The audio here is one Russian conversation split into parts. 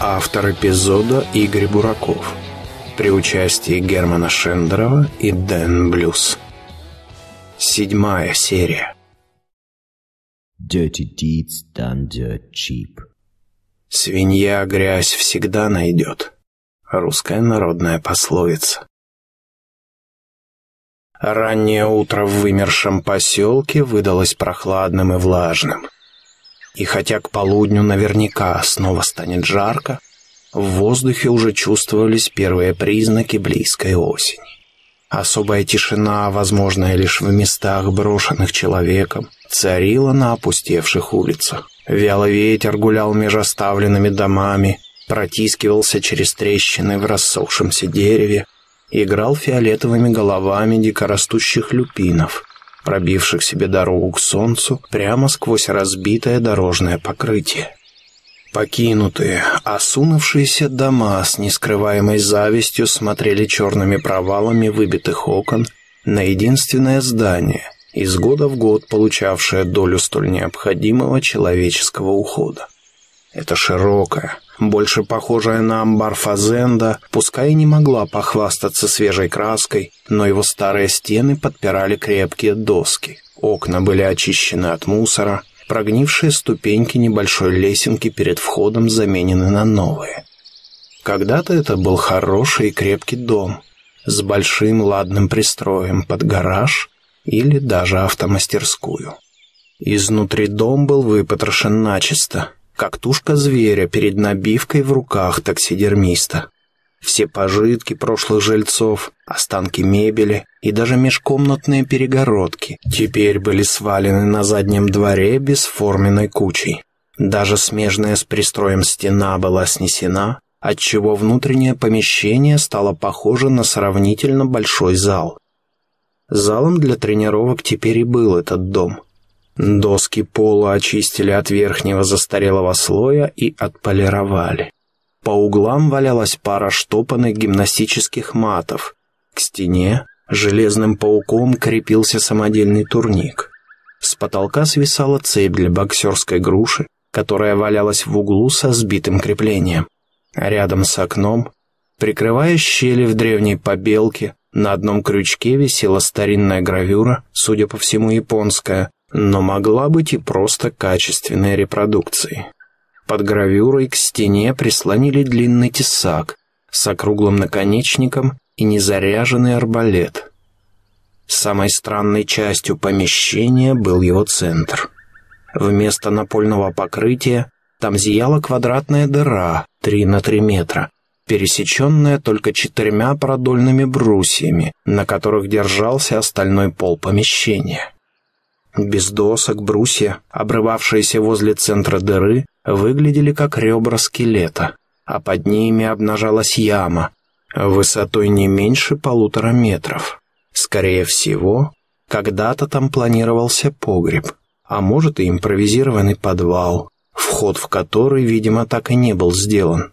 Автор эпизода Игорь Бураков. При участии Германа Шендерова и Дэн Блюз. Седьмая серия. Dirty deeds done dirt cheap. Свинья грязь всегда найдет. Русская народная пословица. Раннее утро в вымершем поселке выдалось прохладным и влажным. И хотя к полудню наверняка снова станет жарко, в воздухе уже чувствовались первые признаки близкой осени. Особая тишина, возможная лишь в местах, брошенных человеком, царила на опустевших улицах. Вялый ветер гулял между оставленными домами, протискивался через трещины в рассохшемся дереве, играл фиолетовыми головами дикорастущих люпинов, пробивших себе дорогу к солнцу прямо сквозь разбитое дорожное покрытие. Покинутые, осунувшиеся дома с нескрываемой завистью смотрели черными провалами выбитых окон на единственное здание, из года в год получавшее долю столь необходимого человеческого ухода. Это широкая, больше похожая на амбар фазенда, пускай и не могла похвастаться свежей краской, но его старые стены подпирали крепкие доски. Окна были очищены от мусора, прогнившие ступеньки небольшой лесенки перед входом заменены на новые. Когда-то это был хороший и крепкий дом с большим ладным пристроем под гараж или даже автомастерскую. Изнутри дом был выпотрошен начисто, как тушка зверя перед набивкой в руках таксидермиста. Все пожитки прошлых жильцов, останки мебели и даже межкомнатные перегородки теперь были свалены на заднем дворе бесформенной кучей. Даже смежная с пристроем стена была снесена, отчего внутреннее помещение стало похоже на сравнительно большой зал. Залом для тренировок теперь и был этот дом – Доски пола очистили от верхнего застарелого слоя и отполировали. По углам валялась пара штопанных гимнастических матов. К стене железным пауком крепился самодельный турник. С потолка свисала цепь для боксерской груши, которая валялась в углу со сбитым креплением. Рядом с окном, прикрывая щели в древней побелке, на одном крючке висела старинная гравюра, судя по всему японская, но могла быть и просто качественной репродукцией. Под гравюрой к стене прислонили длинный тесак с округлым наконечником и незаряженный арбалет. Самой странной частью помещения был его центр. Вместо напольного покрытия там зияла квадратная дыра 3 на 3 метра, пересеченная только четырьмя продольными брусьями, на которых держался остальной пол помещения. Без досок брусья, обрывавшиеся возле центра дыры, выглядели как ребра скелета, а под ними обнажалась яма, высотой не меньше полутора метров. Скорее всего, когда-то там планировался погреб, а может и импровизированный подвал, вход в который, видимо, так и не был сделан.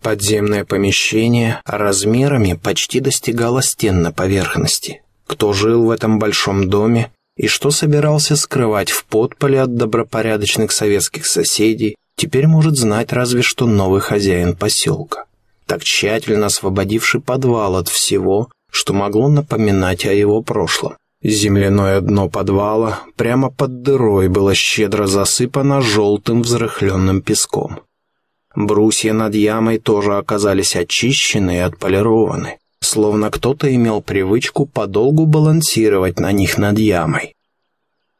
Подземное помещение размерами почти достигало стен на поверхности. Кто жил в этом большом доме, и что собирался скрывать в подполе от добропорядочных советских соседей, теперь может знать разве что новый хозяин поселка, так тщательно освободивший подвал от всего, что могло напоминать о его прошлом. Земляное дно подвала прямо под дырой было щедро засыпано желтым взрыхленным песком. Брусья над ямой тоже оказались очищены и отполированы словно кто-то имел привычку подолгу балансировать на них над ямой.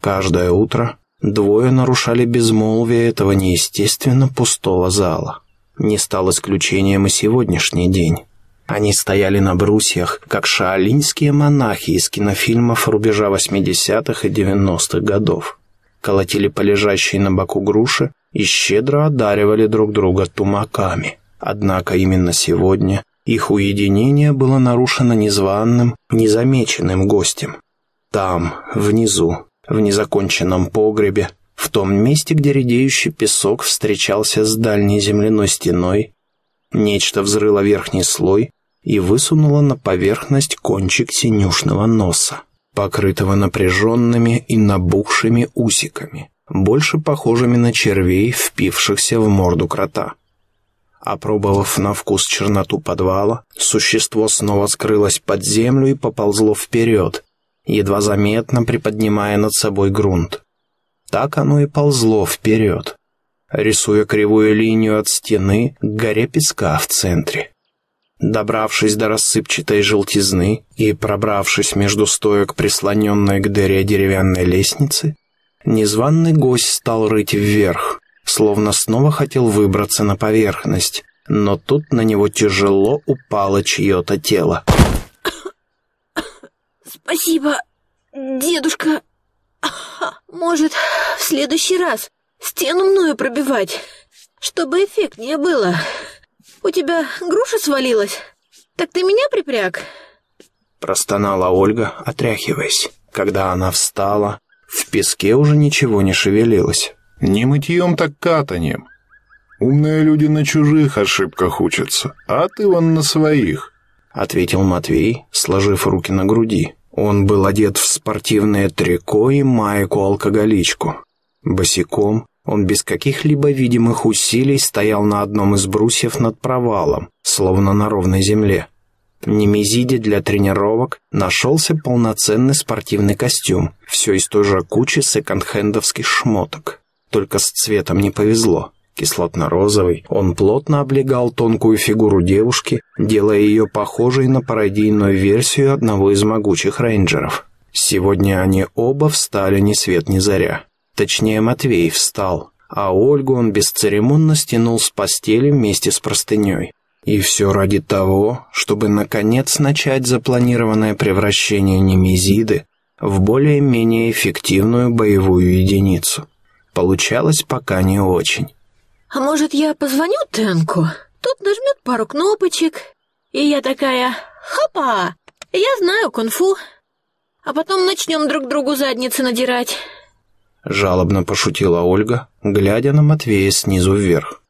Каждое утро двое нарушали безмолвие этого неестественно пустого зала. Не стал исключением и сегодняшний день. Они стояли на брусьях, как шаолиньские монахи из кинофильмов рубежа 80-х и 90-х годов. Колотили по лежащей на боку груши и щедро одаривали друг друга тумаками. Однако именно сегодня их уединение было нарушено незваным, незамеченным гостем. Там, внизу, в незаконченном погребе, в том месте, где редеющий песок встречался с дальней земляной стеной, нечто взрыло верхний слой и высунуло на поверхность кончик синюшного носа, покрытого напряженными и набухшими усиками, больше похожими на червей, впившихся в морду крота. Опробовав на вкус черноту подвала, существо снова скрылось под землю и поползло вперед, едва заметно приподнимая над собой грунт. Так оно и ползло вперед, рисуя кривую линию от стены к горе песка в центре. Добравшись до рассыпчатой желтизны и пробравшись между стоек, прислоненной к дыре деревянной лестницы, незваный гость стал рыть вверх, словно снова хотел выбраться на поверхность, но тут на него тяжело упало чье-то тело. «Спасибо, дедушка. Может, в следующий раз стену мною пробивать, чтобы эффектнее было. У тебя груша свалилась? Так ты меня припряг?» Простонала Ольга, отряхиваясь. Когда она встала, в песке уже ничего не шевелилось. Не мытьем, так катанием. Умные люди на чужих ошибках учатся, а ты вон на своих», — ответил Матвей, сложив руки на груди. Он был одет в спортивное трико и майку-алкоголичку. Босиком он без каких-либо видимых усилий стоял на одном из брусьев над провалом, словно на ровной земле. В Немезиде для тренировок нашелся полноценный спортивный костюм, все из той же кучи секонд-хендовских шмоток только с цветом не повезло. Кислотно-розовый, он плотно облегал тонкую фигуру девушки, делая ее похожей на пародийную версию одного из могучих рейнджеров. Сегодня они оба встали ни свет ни заря. Точнее, Матвей встал, а Ольгу он бесцеремонно стянул с постели вместе с простыней. И все ради того, чтобы наконец начать запланированное превращение Немезиды в более-менее эффективную боевую единицу. Получалось пока не очень. «А может, я позвоню Тенку? Тут нажмет пару кнопочек, и я такая «Хопа! Я знаю кунг-фу!» А потом начнем друг другу задницы надирать. Жалобно пошутила Ольга, глядя на Матвея снизу вверх.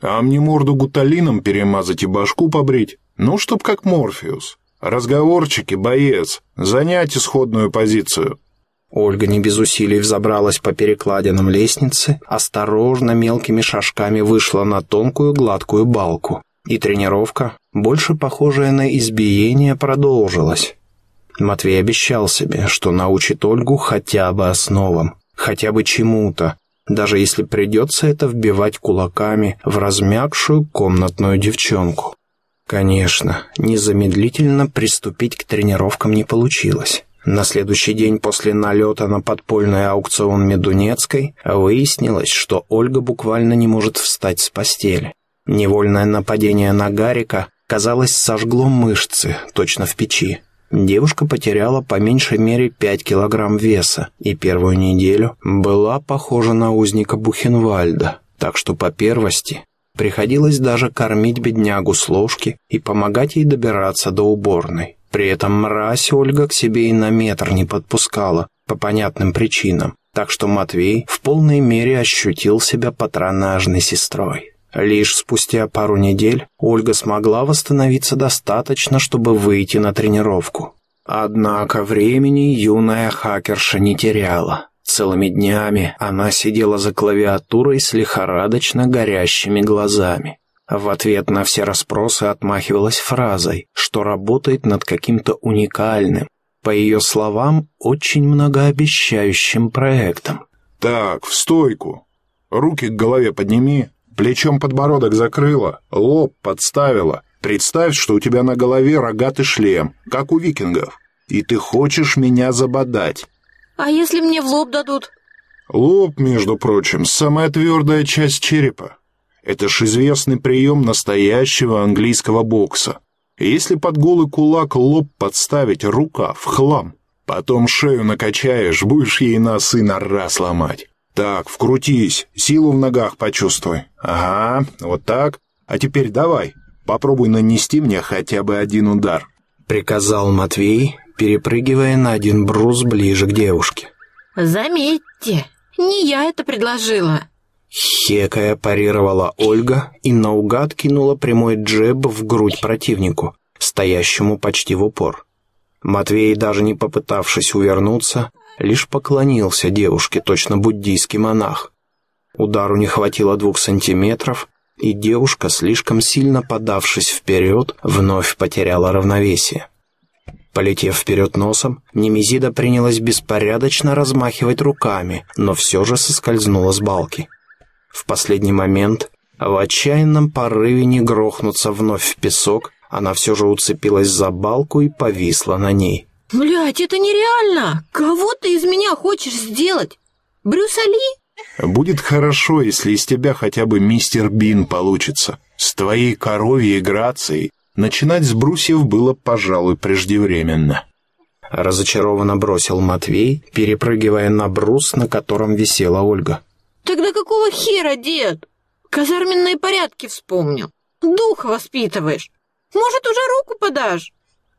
«А мне морду гуталином перемазать и башку побрить? Ну, чтоб как Морфеус. Разговорчики, боец, занять исходную позицию». Ольга не без усилий взобралась по перекладинам лестницы, осторожно мелкими шажками вышла на тонкую гладкую балку. И тренировка, больше похожая на избиение, продолжилась. Матвей обещал себе, что научит Ольгу хотя бы основам, хотя бы чему-то, даже если придется это вбивать кулаками в размягшую комнатную девчонку. Конечно, незамедлительно приступить к тренировкам не получилось. На следующий день после налета на подпольный аукцион Медунецкой выяснилось, что Ольга буквально не может встать с постели. Невольное нападение на Гарика, казалось, сожгло мышцы, точно в печи. Девушка потеряла по меньшей мере 5 килограмм веса и первую неделю была похожа на узника Бухенвальда, так что по первости приходилось даже кормить беднягу с ложки и помогать ей добираться до уборной. При этом мразь Ольга к себе и на метр не подпускала, по понятным причинам, так что Матвей в полной мере ощутил себя патронажной сестрой. Лишь спустя пару недель Ольга смогла восстановиться достаточно, чтобы выйти на тренировку. Однако времени юная хакерша не теряла. Целыми днями она сидела за клавиатурой с лихорадочно горящими глазами. В ответ на все расспросы отмахивалась фразой, что работает над каким-то уникальным, по ее словам, очень многообещающим проектом. «Так, в стойку. Руки к голове подними, плечом подбородок закрыла, лоб подставила. Представь, что у тебя на голове рогатый шлем, как у викингов, и ты хочешь меня забодать». «А если мне в лоб дадут?» «Лоб, между прочим, самая твердая часть черепа. Это ж известный прием настоящего английского бокса. Если под голый кулак лоб подставить, рука в хлам. Потом шею накачаешь, будешь ей носы на раз ломать. Так, вкрутись, силу в ногах почувствуй. Ага, вот так. А теперь давай, попробуй нанести мне хотя бы один удар. Приказал Матвей, перепрыгивая на один брус ближе к девушке. Заметьте, не я это предложила. Хекая парировала Ольга и наугад кинула прямой джеб в грудь противнику, стоящему почти в упор. Матвей, даже не попытавшись увернуться, лишь поклонился девушке, точно буддийский монах. Удару не хватило двух сантиметров, и девушка, слишком сильно подавшись вперед, вновь потеряла равновесие. Полетев вперед носом, Немезида принялась беспорядочно размахивать руками, но все же соскользнула с балки. В последний момент, в отчаянном порыве не грохнуться вновь в песок, она все же уцепилась за балку и повисла на ней. Блядь, это нереально! Кого ты из меня хочешь сделать? Брюс Али? Будет хорошо, если из тебя хотя бы мистер Бин получится. С твоей коровьей грацией Начинать с брусьев было, пожалуй, преждевременно. Разочарованно бросил Матвей, перепрыгивая на брус, на котором висела Ольга. Тогда какого хера, дед? Казарменные порядки вспомнил. Дух воспитываешь. Может, уже руку подашь?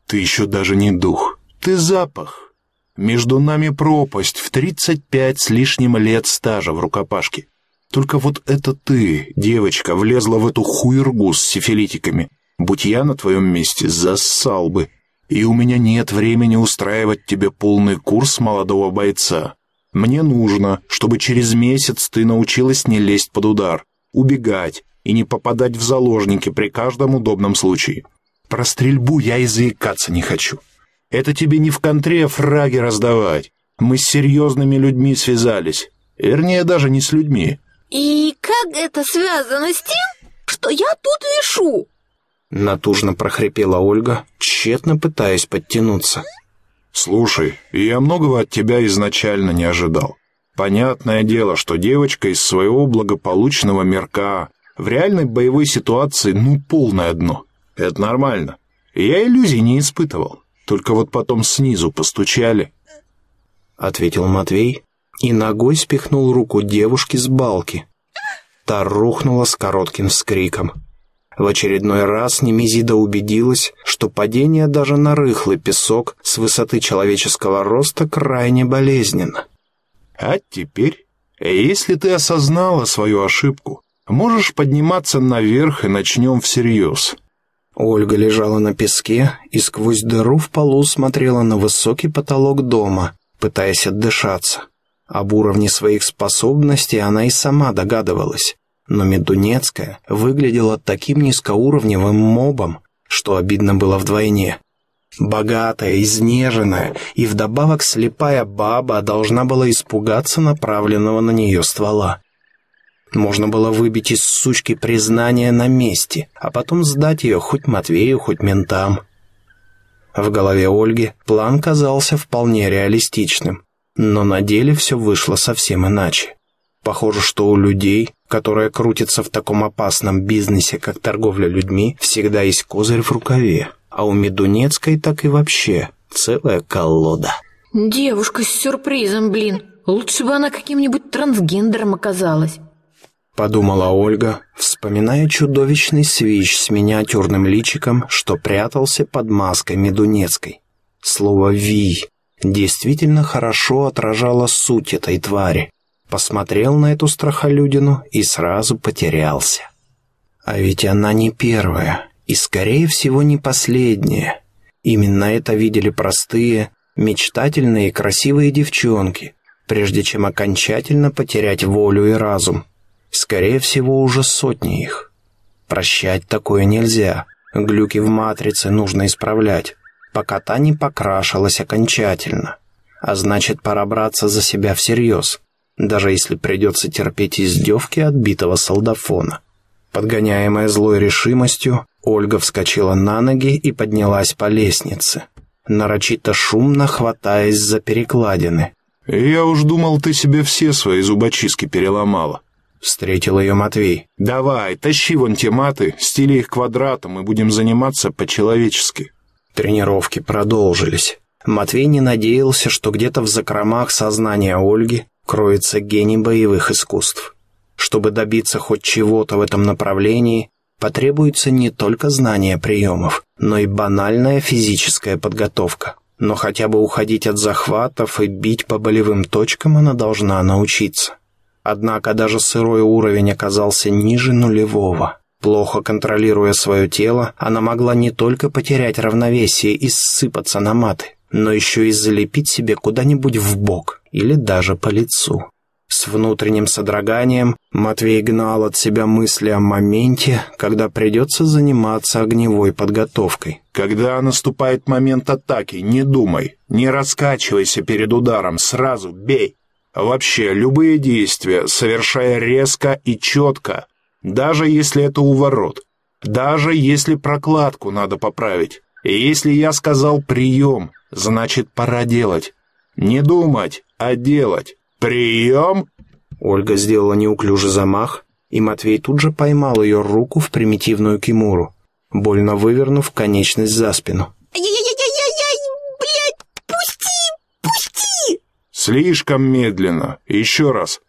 Ты еще даже не дух. Ты запах. Между нами пропасть в тридцать пять с лишним лет стажа в рукопашке. Только вот это ты, девочка, влезла в эту хуйргу с сифилитиками Будь я на твоем месте, зассал бы. И у меня нет времени устраивать тебе полный курс молодого бойца. Мне нужно, чтобы через месяц ты научилась не лезть под удар, убегать и не попадать в заложники при каждом удобном случае. Про стрельбу я и заикаться не хочу. Это тебе не в контре фраги раздавать. Мы с серьезными людьми связались. Вернее, даже не с людьми. И как это связано с тем, что я тут вешу? Натужно прохрипела Ольга, тщетно пытаясь подтянуться. «Слушай, я многого от тебя изначально не ожидал. Понятное дело, что девочка из своего благополучного мирка в реальной боевой ситуации ну полное дно. Это нормально. Я иллюзий не испытывал. Только вот потом снизу постучали». Ответил Матвей и ногой спихнул руку девушки с балки. Та рухнула с коротким вскриком. В очередной раз Немезида убедилась, что падение даже на рыхлый песок с высоты человеческого роста крайне болезненно. «А теперь, если ты осознала свою ошибку, можешь подниматься наверх и начнем всерьез». Ольга лежала на песке и сквозь дыру в полу смотрела на высокий потолок дома, пытаясь отдышаться. Об уровне своих способностей она и сама догадывалась но Медунецкая выглядела таким низкоуровневым мобом, что обидно было вдвойне. Богатая, изнеженная и вдобавок слепая баба должна была испугаться направленного на нее ствола. Можно было выбить из сучки признание на месте, а потом сдать ее хоть Матвею, хоть ментам. В голове Ольги план казался вполне реалистичным, но на деле все вышло совсем иначе. Похоже, что у людей, которые крутятся в таком опасном бизнесе, как торговля людьми, всегда есть козырь в рукаве. А у Медунецкой так и вообще целая колода. Девушка с сюрпризом, блин. Лучше бы она каким-нибудь трансгендером оказалась. Подумала Ольга, вспоминая чудовищный свич с миниатюрным личиком, что прятался под маской Медунецкой. Слово «ви» действительно хорошо отражало суть этой твари посмотрел на эту страхолюдину и сразу потерялся. А ведь она не первая и, скорее всего, не последняя. Именно это видели простые, мечтательные и красивые девчонки, прежде чем окончательно потерять волю и разум. Скорее всего, уже сотни их. Прощать такое нельзя. Глюки в матрице нужно исправлять, пока та не покрашилась окончательно. А значит, пора браться за себя всерьез даже если придется терпеть издевки отбитого солдафона. Подгоняемая злой решимостью, Ольга вскочила на ноги и поднялась по лестнице, нарочито шумно хватаясь за перекладины. «Я уж думал, ты себе все свои зубочистки переломала», — встретил ее Матвей. «Давай, тащи вон те маты, стили их квадратом и будем заниматься по-человечески». Тренировки продолжились. Матвей не надеялся, что где-то в закромах сознания Ольги кроется гений боевых искусств. Чтобы добиться хоть чего-то в этом направлении, потребуется не только знание приемов, но и банальная физическая подготовка. Но хотя бы уходить от захватов и бить по болевым точкам она должна научиться. Однако даже сырой уровень оказался ниже нулевого. Плохо контролируя свое тело, она могла не только потерять равновесие и ссыпаться на маты, но еще и залепить себе куда-нибудь в бок или даже по лицу. С внутренним содроганием Матвей гнал от себя мысли о моменте, когда придется заниматься огневой подготовкой. Когда наступает момент атаки, не думай, не раскачивайся перед ударом, сразу бей. Вообще, любые действия совершая резко и четко, даже если это уворот, даже если прокладку надо поправить. Если я сказал «прием», значит пора делать. Не думать, а делать. «Прием!» Ольга сделала неуклюжий замах, и Матвей тут же поймал ее руку в примитивную кимуру, больно вывернув конечность за спину. Ай-яй-яй-яй-яй, блядь, пусти, пусти! Слишком медленно. Еще раз.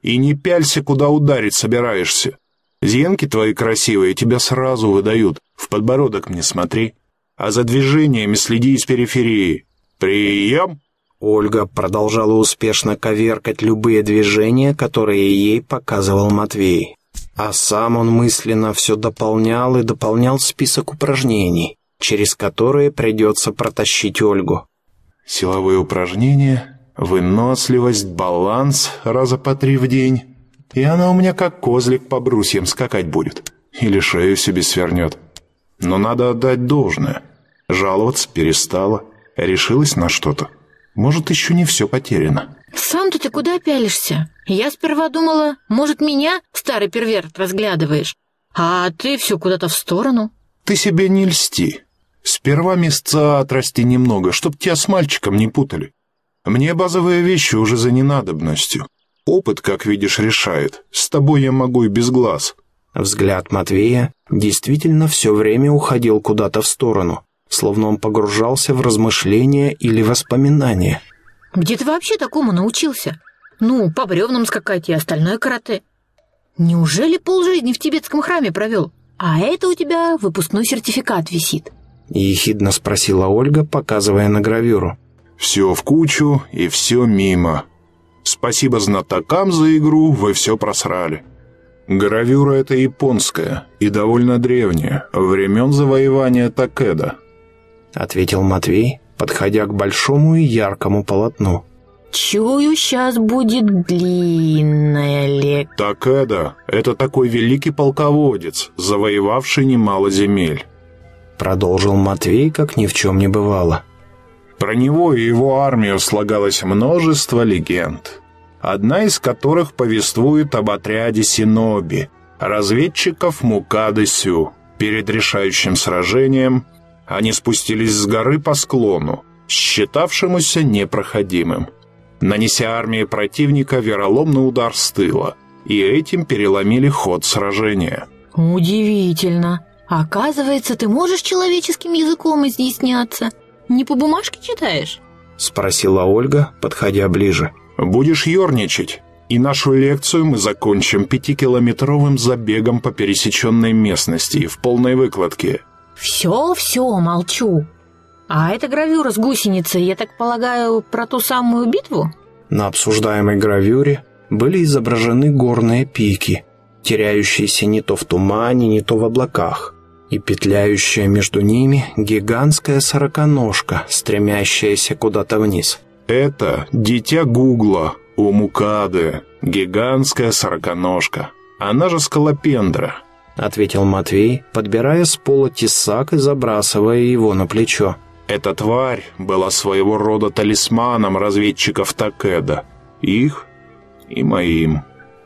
И не пялься, куда ударить собираешься. Зенки твои красивые тебя сразу выдают. В подбородок мне смотри. А за движениями следи из периферии. Прием! Ольга продолжала успешно коверкать любые движения, которые ей показывал Матвей. А сам он мысленно все дополнял и дополнял список упражнений, через которые придется протащить Ольгу. Силовые упражнения, выносливость, баланс раза по три в день. И она у меня как козлик по брусьям скакать будет. Или шею себе свернет. Но надо отдать должное. Жаловаться перестала, решилась на что-то. Может, еще не все потеряно. Сам-то ты куда пялишься? Я сперва думала, может, меня, старый перверт, разглядываешь, а ты все куда-то в сторону. Ты себе не льсти. Сперва места отрасти немного, чтоб тебя с мальчиком не путали. Мне базовые вещи уже за ненадобностью. Опыт, как видишь, решает. С тобой я могу и без глаз. Взгляд Матвея действительно все время уходил куда-то в сторону, словно он погружался в размышления или воспоминания. Где ты вообще такому научился? Ну, по бревнам скакать и остальное карате. Неужели полжизни в тибетском храме провел? А это у тебя выпускной сертификат висит. Ехидно спросила Ольга, показывая на гравюру. Все в кучу и все мимо. Спасибо знатокам за игру, вы все просрали. Гравюра эта японская и довольно древняя, времен завоевания Такеда. Ответил Матвей, подходя к большому и яркому полотну. Чую, сейчас будет длинная лек. Такеда — это такой великий полководец, завоевавший немало земель. Продолжил Матвей, как ни в чем не бывало. Про него и его армию слагалось множество легенд, одна из которых повествует об отряде Синоби, разведчиков Мукады Сю. Перед решающим сражением они спустились с горы по склону, считавшемуся непроходимым, нанеся армии противника вероломный удар с тыла, и этим переломили ход сражения. Удивительно. Оказывается, ты можешь человеческим языком изъясняться. Не по бумажке читаешь? Спросила Ольга, подходя ближе. Будешь ерничать, и нашу лекцию мы закончим пятикилометровым забегом по пересеченной местности в полной выкладке. Все, все, молчу. А эта гравюра с гусеницей, я так полагаю, про ту самую битву? На обсуждаемой гравюре были изображены горные пики, теряющиеся не то в тумане, не то в облаках, и петляющая между ними гигантская сороконожка, стремящаяся куда-то вниз. Это дитя Гугла, у Мукады, гигантская сороконожка. Она же скалопендра. — ответил Матвей, подбирая с пола тесак и забрасывая его на плечо. «Эта тварь была своего рода талисманом разведчиков Такеда. Их и моим».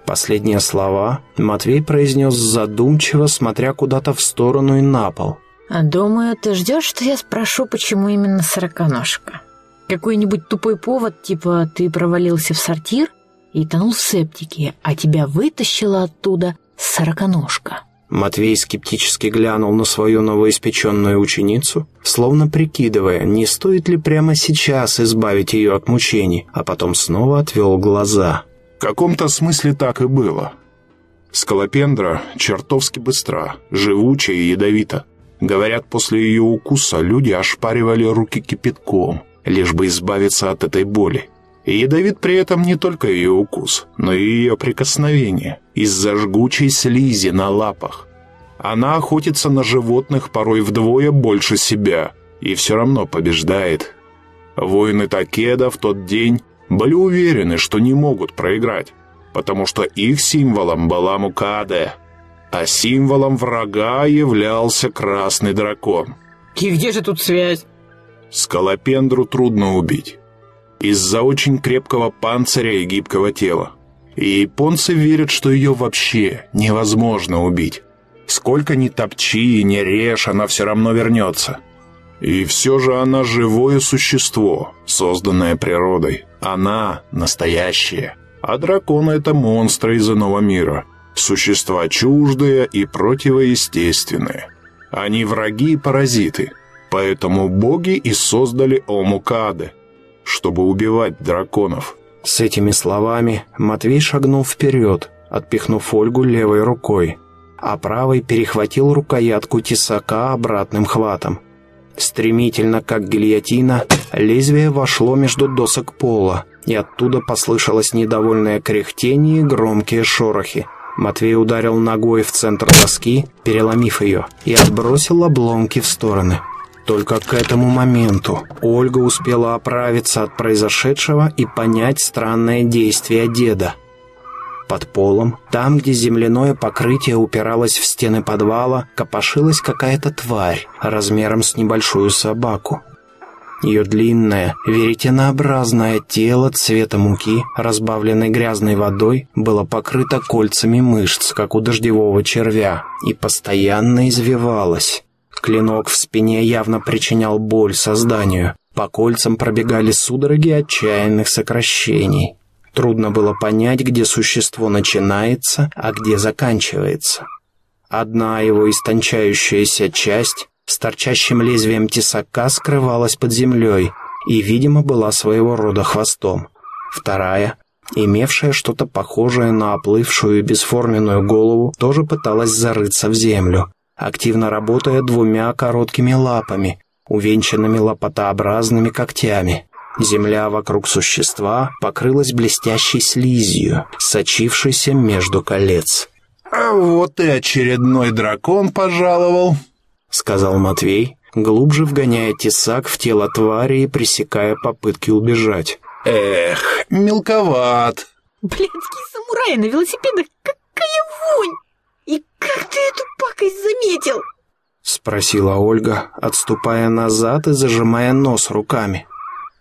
Последние слова Матвей произнес задумчиво, смотря куда-то в сторону и на пол. А думаю, ты ждешь, что я спрошу, почему именно сороконожка? Какой-нибудь тупой повод, типа ты провалился в сортир и тонул в септике, а тебя вытащила оттуда сороконожка. Матвей скептически глянул на свою новоиспеченную ученицу, словно прикидывая, не стоит ли прямо сейчас избавить ее от мучений, а потом снова отвел глаза. В каком-то смысле так и было. Скалопендра чертовски быстра, живучая и ядовита. Говорят, после ее укуса люди ошпаривали руки кипятком, лишь бы избавиться от этой боли. И ядовит при этом не только ее укус, но и ее прикосновение из-за жгучей слизи на лапах. Она охотится на животных порой вдвое больше себя и все равно побеждает. Воины Такеда в тот день были уверены, что не могут проиграть. потому что их символом была Мукаде, а символом врага являлся красный дракон. И где же тут связь? Скалопендру трудно убить. Из-за очень крепкого панциря и гибкого тела. И японцы верят, что ее вообще невозможно убить. Сколько ни топчи и не режь, она все равно вернется. И все же она живое существо, созданное природой. Она настоящая. А драконы — это монстры из иного мира. Существа чуждые и противоестественные. Они враги и паразиты. Поэтому боги и создали Омукады, чтобы убивать драконов. С этими словами Матвей шагнул вперед, отпихнув Ольгу левой рукой, а правой перехватил рукоятку тесака обратным хватом. Стремительно, как гильотина, лезвие вошло между досок пола, и оттуда послышалось недовольное кряхтение и громкие шорохи. Матвей ударил ногой в центр доски, переломив ее, и отбросил обломки в стороны. Только к этому моменту Ольга успела оправиться от произошедшего и понять странное действие деда. Под полом, там, где земляное покрытие упиралось в стены подвала, копошилась какая-то тварь размером с небольшую собаку. Ее длинное, веретенообразное тело цвета муки, разбавленной грязной водой, было покрыто кольцами мышц, как у дождевого червя, и постоянно извивалось. Клинок в спине явно причинял боль созданию. По кольцам пробегали судороги отчаянных сокращений. Трудно было понять, где существо начинается, а где заканчивается. Одна его истончающаяся часть с торчащим лезвием тесака скрывалась под землей и, видимо, была своего рода хвостом. Вторая, имевшая что-то похожее на оплывшую и бесформенную голову, тоже пыталась зарыться в землю, активно работая двумя короткими лапами, увенчанными лопатообразными когтями. Земля вокруг существа покрылась блестящей слизью, сочившейся между колец. «А вот и очередной дракон пожаловал», — сказал Матвей, глубже вгоняя тесак в тело твари и пресекая попытки убежать. «Эх, мелковат». Блядские самураи на велосипедах, какая вонь! Как ты эту пакость заметил? Спросила Ольга, отступая назад и зажимая нос руками.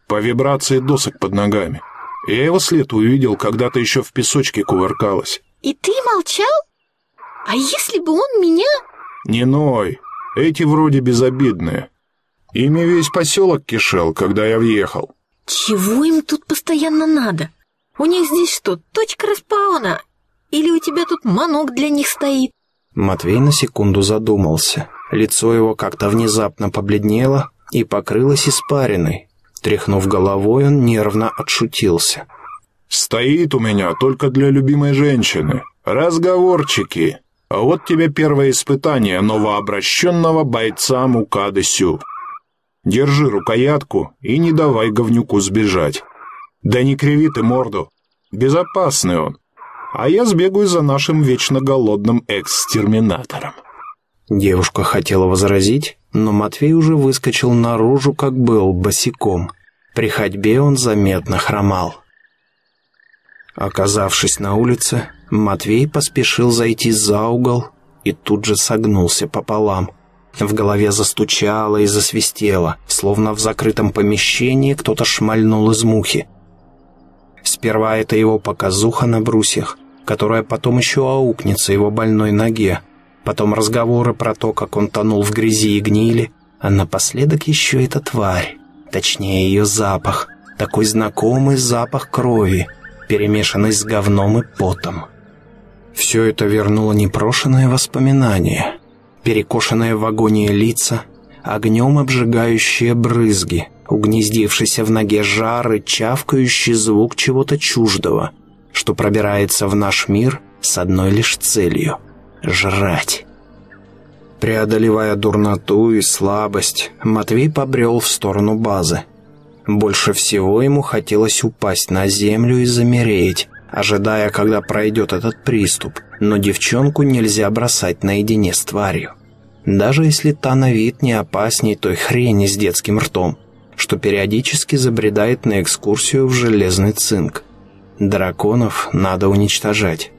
По вибрации досок под ногами. Я его след увидел, когда-то еще в песочке кувыркалась. И ты молчал? А если бы он меня... Не ной, эти вроде безобидные. Ими весь поселок кишел, когда я въехал. Чего им тут постоянно надо? У них здесь что, точка распауна? Или у тебя тут манок для них стоит?» Матвей на секунду задумался. Лицо его как-то внезапно побледнело и покрылось испариной. Тряхнув головой, он нервно отшутился. «Стоит у меня только для любимой женщины. Разговорчики. А вот тебе первое испытание новообращенного бойца Мукады Сю. Держи рукоятку и не давай говнюку сбежать. Да не криви ты морду. Безопасный он а я сбегаю за нашим вечно голодным экс-терминатором». Девушка хотела возразить, но Матвей уже выскочил наружу, как был, босиком. При ходьбе он заметно хромал. Оказавшись на улице, Матвей поспешил зайти за угол и тут же согнулся пополам. В голове застучало и засвистело, словно в закрытом помещении кто-то шмальнул из мухи. Сперва это его показуха на брусьях, которая потом еще аукнется его больной ноге. Потом разговоры про то, как он тонул в грязи и гнили, а напоследок еще эта тварь, точнее ее запах, такой знакомый запах крови, перемешанный с говном и потом. Все это вернуло непрошенное воспоминание, перекошенные в агонии лица, огнем обжигающие брызги — угнездившийся в ноге жар и чавкающий звук чего-то чуждого, что пробирается в наш мир с одной лишь целью — жрать. Преодолевая дурноту и слабость, Матвей побрел в сторону базы. Больше всего ему хотелось упасть на землю и замереть, ожидая, когда пройдет этот приступ, но девчонку нельзя бросать наедине с тварью. Даже если та на вид не опасней той хрени с детским ртом — что периодически забредает на экскурсию в железный цинк. Драконов надо уничтожать.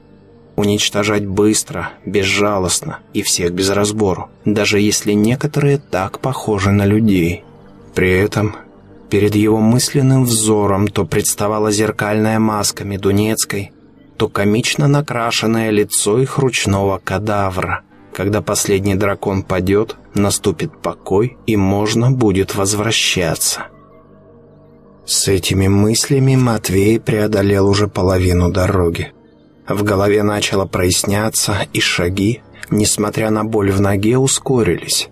Уничтожать быстро, безжалостно и всех без разбору, даже если некоторые так похожи на людей. При этом перед его мысленным взором то представала зеркальная маска Медунецкой, то комично накрашенное лицо их ручного кадавра. Когда последний дракон падет, наступит покой и можно будет возвращаться. С этими мыслями Матвей преодолел уже половину дороги. В голове начало проясняться, и шаги, несмотря на боль в ноге, ускорились.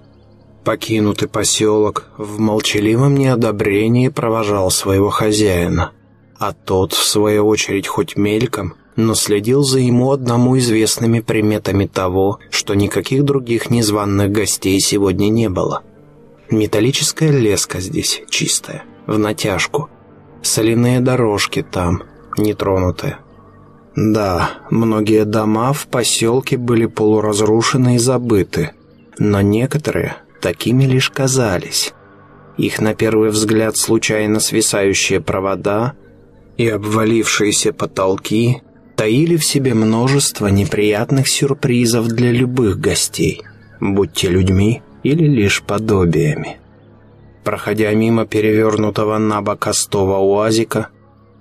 Покинутый поселок в молчаливом неодобрении провожал своего хозяина, а тот, в свою очередь, хоть мельком, но следил за ему одному известными приметами того, что никаких других незваных гостей сегодня не было. Металлическая леска здесь чистая, в натяжку. Соляные дорожки там, нетронутые. Да, многие дома в поселке были полуразрушены и забыты, но некоторые такими лишь казались. Их на первый взгляд случайно свисающие провода и обвалившиеся потолки таили в себе множество неприятных сюрпризов для любых гостей, будь те людьми или лишь подобиями. Проходя мимо перевернутого на бок остова уазика,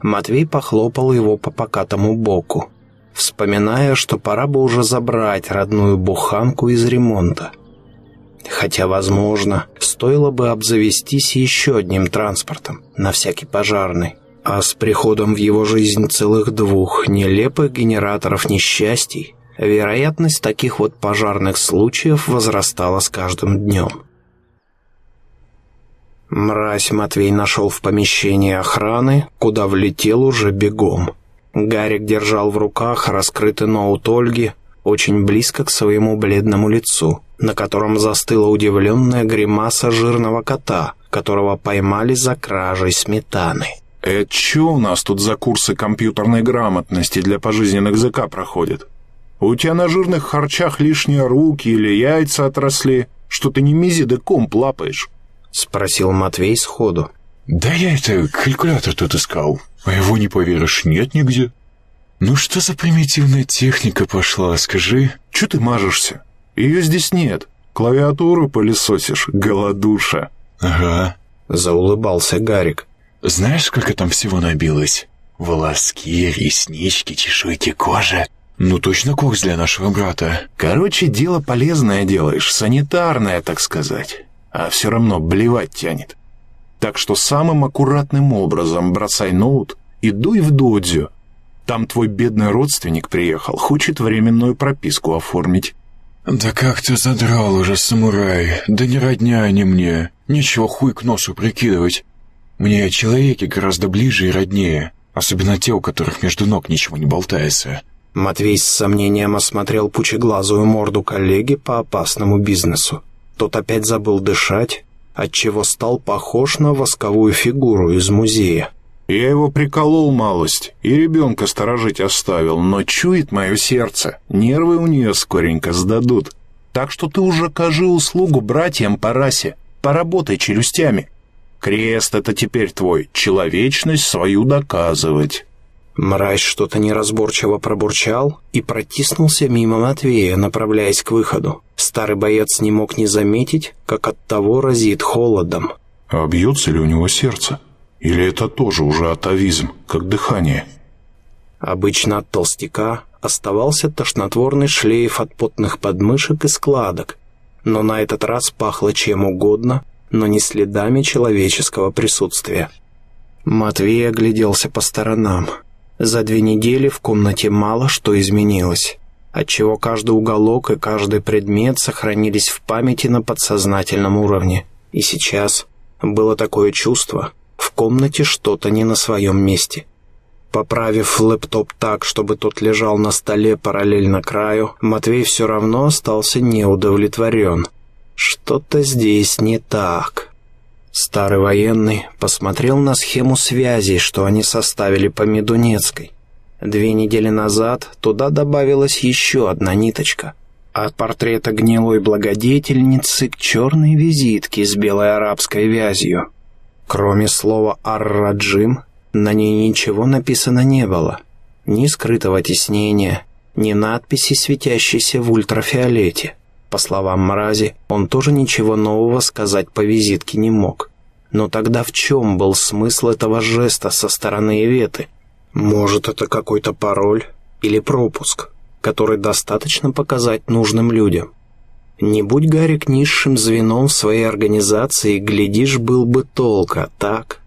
Матвей похлопал его по покатому боку, вспоминая, что пора бы уже забрать родную буханку из ремонта. Хотя, возможно, стоило бы обзавестись еще одним транспортом, на всякий пожарный а с приходом в его жизнь целых двух нелепых генераторов несчастий, вероятность таких вот пожарных случаев возрастала с каждым днем. Мразь Матвей нашел в помещении охраны, куда влетел уже бегом. Гарик держал в руках раскрытый ноут Ольги очень близко к своему бледному лицу, на котором застыла удивленная гримаса жирного кота, которого поймали за кражей сметаны. «Это что у нас тут за курсы компьютерной грамотности для пожизненных ЗК проходят? У тебя на жирных харчах лишние руки или яйца отросли, что ты не мизи да комп лапаешь?» — спросил Матвей сходу. «Да я это калькулятор тут искал, а его, не поверишь, нет нигде. Ну что за примитивная техника пошла, скажи?» «Че ты мажешься? Ее здесь нет. Клавиатуру пылесосишь, голодуша». «Ага», — заулыбался Гарик. Знаешь, сколько там всего набилось? Волоски, реснички, чешуйки, кожа. Ну, точно курс для нашего брата. Короче, дело полезное делаешь, санитарное, так сказать. А все равно блевать тянет. Так что самым аккуратным образом бросай ноут и дуй в додзю. Там твой бедный родственник приехал, хочет временную прописку оформить. «Да как ты задрал уже, самурай? Да не родня они мне. Нечего хуй к носу прикидывать. Мне человеки гораздо ближе и роднее, особенно те, у которых между ног ничего не болтается». Матвей с сомнением осмотрел пучеглазую морду коллеги по опасному бизнесу. Тот опять забыл дышать, отчего стал похож на восковую фигуру из музея. «Я его приколол малость и ребенка сторожить оставил, но чует мое сердце, нервы у нее скоренько сдадут. Так что ты уже кажи услугу братьям по расе, поработай челюстями». Крест — это теперь твой, человечность свою доказывать». Мразь что-то неразборчиво пробурчал и протиснулся мимо Матвея, направляясь к выходу. Старый боец не мог не заметить, как от того разит холодом. «А бьется ли у него сердце? Или это тоже уже атовизм, как дыхание?» Обычно от толстяка оставался тошнотворный шлейф от потных подмышек и складок, но на этот раз пахло чем угодно, но не следами человеческого присутствия. Матвей огляделся по сторонам. За две недели в комнате мало что изменилось, отчего каждый уголок и каждый предмет сохранились в памяти на подсознательном уровне. И сейчас было такое чувство, в комнате что-то не на своем месте. Поправив лэптоп так, чтобы тот лежал на столе параллельно краю, Матвей все равно остался неудовлетворен – что-то здесь не так. Старый военный посмотрел на схему связей, что они составили по Медунецкой. Две недели назад туда добавилась еще одна ниточка. От портрета гнилой благодетельницы к черной визитке с белой арабской вязью. Кроме слова «Ар-Раджим», На ней ничего написано не было. Ни скрытого тиснения, ни надписи, светящейся в ультрафиолете. По словам Мрази, он тоже ничего нового сказать по визитке не мог. Но тогда в чем был смысл этого жеста со стороны Иветы? Может, это какой-то пароль или пропуск, который достаточно показать нужным людям? Не будь Гарик низшим звеном в своей организации, глядишь, был бы толка, так?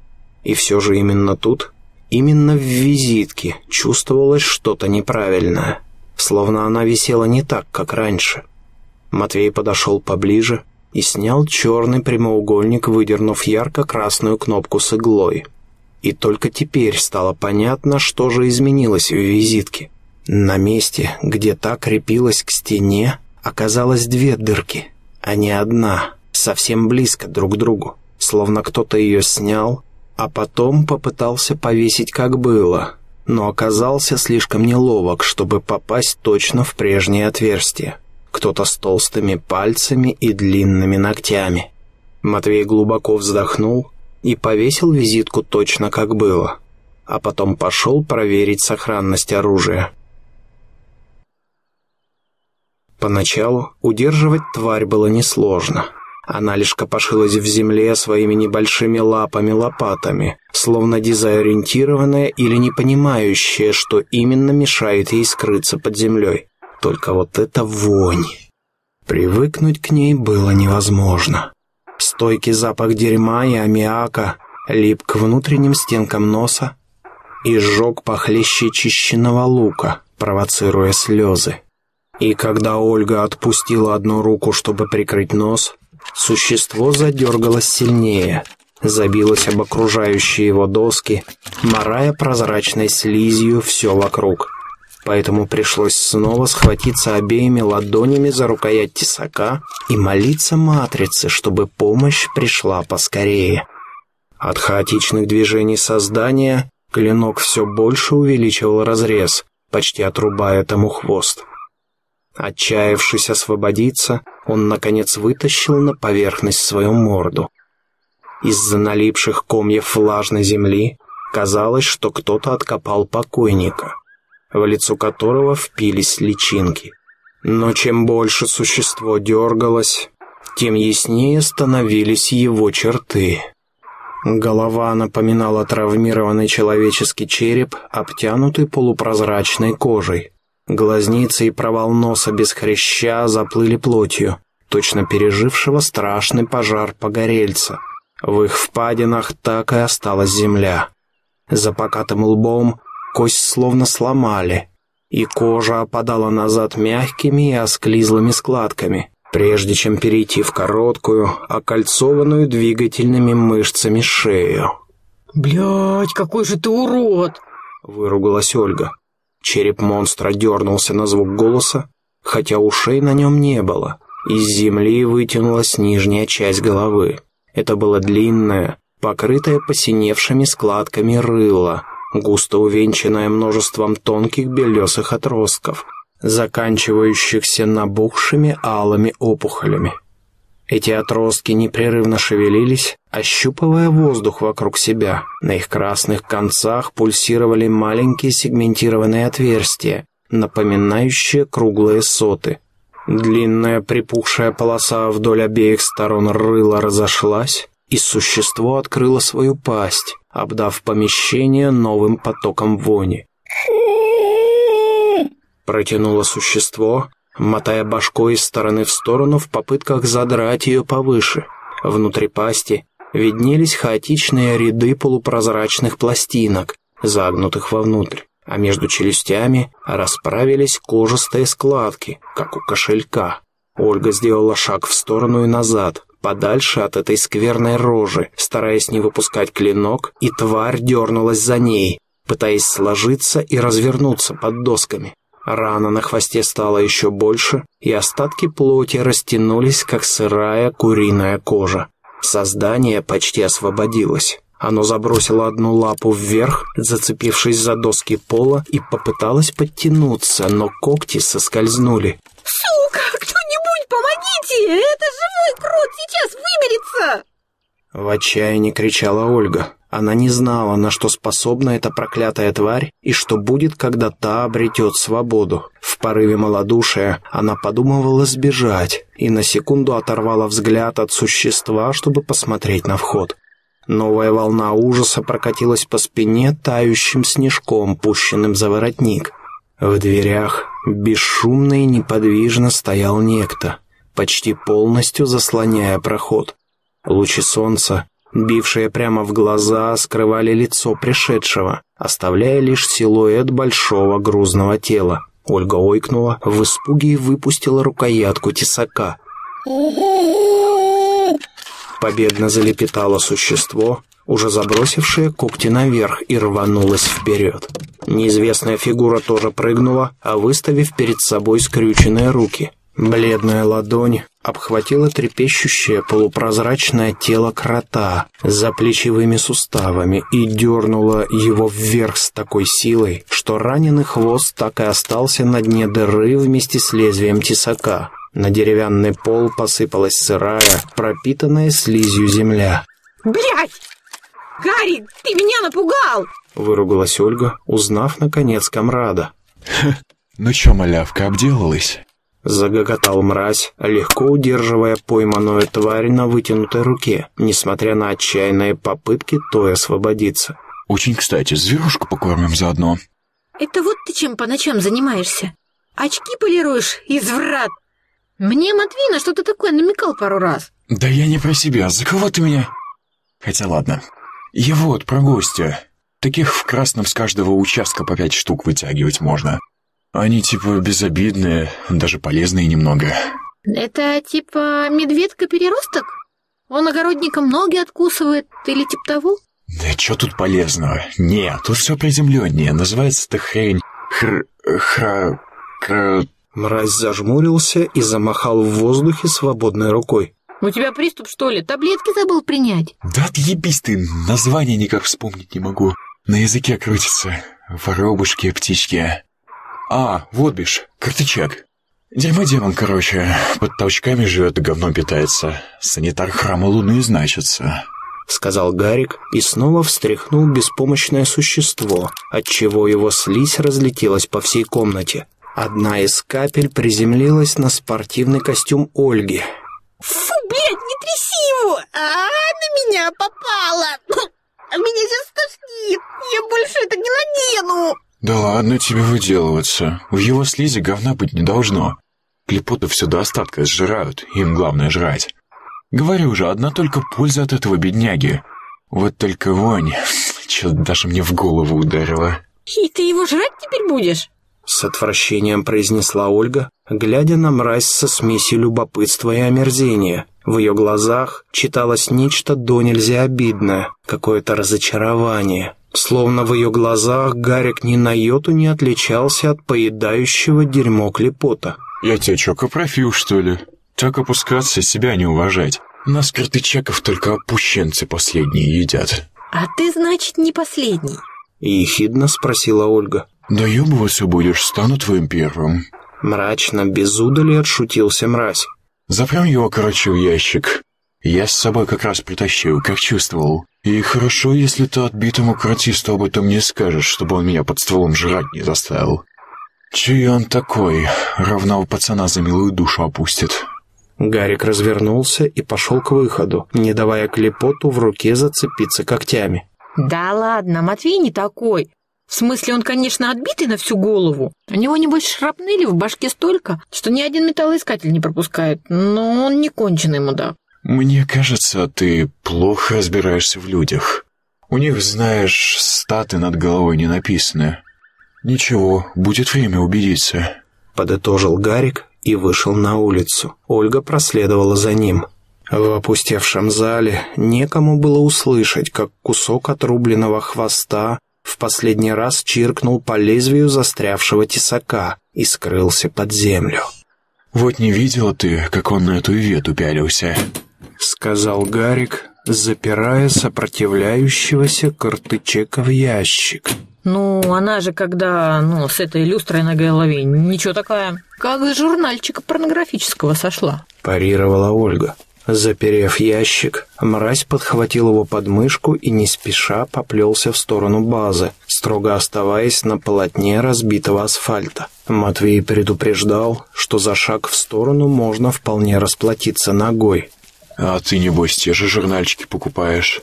И все же именно тут, именно в визитке, чувствовалось что-то неправильное, словно она висела не так, как раньше. Матвей подошел поближе и снял черный прямоугольник, выдернув ярко-красную кнопку с иглой. И только теперь стало понятно, что же изменилось в визитке. На месте, где та крепилась к стене, оказалось две дырки, а не одна, совсем близко друг к другу, словно кто-то ее снял, а потом попытался повесить как было, но оказался слишком неловок, чтобы попасть точно в прежнее отверстие. Кто-то с толстыми пальцами и длинными ногтями. Матвей глубоко вздохнул и повесил визитку точно как было, а потом пошел проверить сохранность оружия. Поначалу удерживать тварь было несложно. Она лишь копошилась в земле своими небольшими лапами-лопатами, словно дезориентированная или не понимающая, что именно мешает ей скрыться под землей. Только вот эта вонь. Привыкнуть к ней было невозможно. Стойкий запах дерьма и аммиака лип к внутренним стенкам носа и сжег похлеще чищенного лука, провоцируя слезы. И когда Ольга отпустила одну руку, чтобы прикрыть нос, существо задергалось сильнее, забилось об окружающие его доски, морая прозрачной слизью все вокруг. Поэтому пришлось снова схватиться обеими ладонями за рукоять тесака и молиться матрице, чтобы помощь пришла поскорее. От хаотичных движений создания клинок все больше увеличивал разрез, почти отрубая тому хвост. Отчаявшись освободиться, он, наконец, вытащил на поверхность свою морду. Из-за налипших комьев влажной земли казалось, что кто-то откопал покойника, в лицо которого впились личинки. Но чем больше существо дергалось, тем яснее становились его черты. Голова напоминала травмированный человеческий череп, обтянутый полупрозрачной кожей. Глазницы и провал носа без хряща заплыли плотью, точно пережившего страшный пожар погорельца. В их впадинах так и осталась земля. За покатым лбом кость словно сломали, и кожа опадала назад мягкими и осклизлыми складками, прежде чем перейти в короткую, окольцованную двигательными мышцами шею. Блять, какой же ты урод! Выругалась Ольга. Череп монстра дернулся на звук голоса, хотя ушей на нем не было. Из земли вытянулась нижняя часть головы. Это было длинное, покрытое посиневшими складками рыло, густо увенчанное множеством тонких белесых отростков, заканчивающихся набухшими алыми опухолями. Эти отростки непрерывно шевелились, ощупывая воздух вокруг себя. На их красных концах пульсировали маленькие сегментированные отверстия, напоминающие круглые соты. Длинная припухшая полоса вдоль обеих сторон рыла разошлась, и существо открыло свою пасть, обдав помещение новым потоком вони. Протянуло существо, мотая башкой из стороны в сторону в попытках задрать ее повыше. Внутри пасти виднелись хаотичные ряды полупрозрачных пластинок, загнутых вовнутрь, а между челюстями расправились кожистые складки, как у кошелька. Ольга сделала шаг в сторону и назад, подальше от этой скверной рожи, стараясь не выпускать клинок, и тварь дернулась за ней, пытаясь сложиться и развернуться под досками. Рана на хвосте стала еще больше, и остатки плоти растянулись, как сырая куриная кожа. Создание почти освободилось. Оно забросило одну лапу вверх, зацепившись за доски пола, и попыталось подтянуться, но когти соскользнули. «Сука, помогите! Это живой крот сейчас выберется!» В отчаянии кричала Ольга. Она не знала, на что способна эта проклятая тварь и что будет, когда та обретет свободу. В порыве малодушия она подумывала сбежать и на секунду оторвала взгляд от существа, чтобы посмотреть на вход. Новая волна ужаса прокатилась по спине тающим снежком, пущенным за воротник. В дверях бесшумно и неподвижно стоял некто, почти полностью заслоняя проход. Лучи солнца бившие прямо в глаза, скрывали лицо пришедшего, оставляя лишь силуэт большого грузного тела. Ольга ойкнула, в испуге и выпустила рукоятку тесака. Победно залепетало существо, уже забросившее когти наверх и рванулось вперед. Неизвестная фигура тоже прыгнула, а выставив перед собой скрюченные руки – Бледная ладонь обхватила трепещущее полупрозрачное тело крота за плечевыми суставами и дернула его вверх с такой силой, что раненый хвост так и остался на дне дыры вместе с лезвием тесака. На деревянный пол посыпалась сырая, пропитанная слизью земля. «Блядь! Гарри, ты меня напугал!» Выругалась Ольга, узнав, наконец, комрада. «Ну чё, малявка, обделалась?» Загоготал мразь, легко удерживая пойманную тварь на вытянутой руке, несмотря на отчаянные попытки той освободиться. «Очень кстати, зверушку покормим заодно». Это вот ты чем по ночам занимаешься? Очки полируешь, изврат? Мне Матвей на что-то такое намекал пару раз. «Да я не про себя, за кого ты меня...» «Хотя ладно. Я вот про гостя. Таких в красном с каждого участка по пять штук вытягивать можно». Они типа безобидные, даже полезные немного. Это типа медведка-переросток? Он огородникам ноги откусывает или типа того? Да что тут полезного? Не, тут все приземленнее. Называется это хрень... Хр... Хра... Кра... Мразь зажмурился и замахал в воздухе свободной рукой. У тебя приступ, что ли? Таблетки забыл принять? Да отъебись ты, название никак вспомнить не могу. На языке крутится. Воробушки, птички. А, вот бишь, картычак. Дерьмо демон, короче. Под толчками живет и говно питается. Санитар храма Луны значится. Сказал Гарик и снова встряхнул беспомощное существо, отчего его слизь разлетелась по всей комнате. Одна из капель приземлилась на спортивный костюм Ольги. Фу, блядь, не тряси его! А, на меня попало! А меня сейчас тошнит! Я больше это не надену! Да ладно тебе выделываться. В его слизи говна быть не должно. Клепоты все до остатка сжирают, им главное жрать. Говорю же, одна только польза от этого бедняги. Вот только вонь, что даже мне в голову ударило. И ты его жрать теперь будешь? С отвращением произнесла Ольга, глядя на мразь со смесью любопытства и омерзения. В ее глазах читалось нечто до нельзя обидное, какое-то разочарование. Словно в ее глазах Гарик ни на йоту не отличался от поедающего дерьмо клепота. «Я тебе чё, капрофил, что ли? Так опускаться, себя не уважать. Нас, картычаков, только опущенцы последние едят». «А ты, значит, не последний?» Ехидно спросила Ольга. «Доебываться будешь, стану твоим первым». Мрачно, без удали отшутился мразь. «Запрем его, короче, в ящик. Я с собой как раз притащил, как чувствовал. И хорошо, если ты отбитому кратисту об этом не скажешь, чтобы он меня под стволом жрать не заставил. Чей он такой? Равного пацана за милую душу опустит. Гарик развернулся и пошел к выходу, не давая клепоту в руке зацепиться когтями. «Да ладно, Матвей не такой. В смысле, он, конечно, отбитый на всю голову. У него, небось, шрапнели в башке столько, что ни один металлоискатель не пропускает. Но он не конченый мудак. «Мне кажется, ты плохо разбираешься в людях. У них, знаешь, статы над головой не написаны. Ничего, будет время убедиться». Подытожил Гарик и вышел на улицу. Ольга проследовала за ним. В опустевшем зале некому было услышать, как кусок отрубленного хвоста в последний раз чиркнул по лезвию застрявшего тесака и скрылся под землю. «Вот не видела ты, как он на эту вету пялился?» сказал Гарик, запирая сопротивляющегося Картычека в ящик. Ну, она же когда, ну, с этой люстрой на голове, ничего такая, как с журнальчика порнографического сошла. Парировала Ольга. Заперев ящик, мразь подхватил его под мышку и не спеша поплелся в сторону базы, строго оставаясь на полотне разбитого асфальта. Матвей предупреждал, что за шаг в сторону можно вполне расплатиться ногой. А ты, небось, те же журнальчики покупаешь?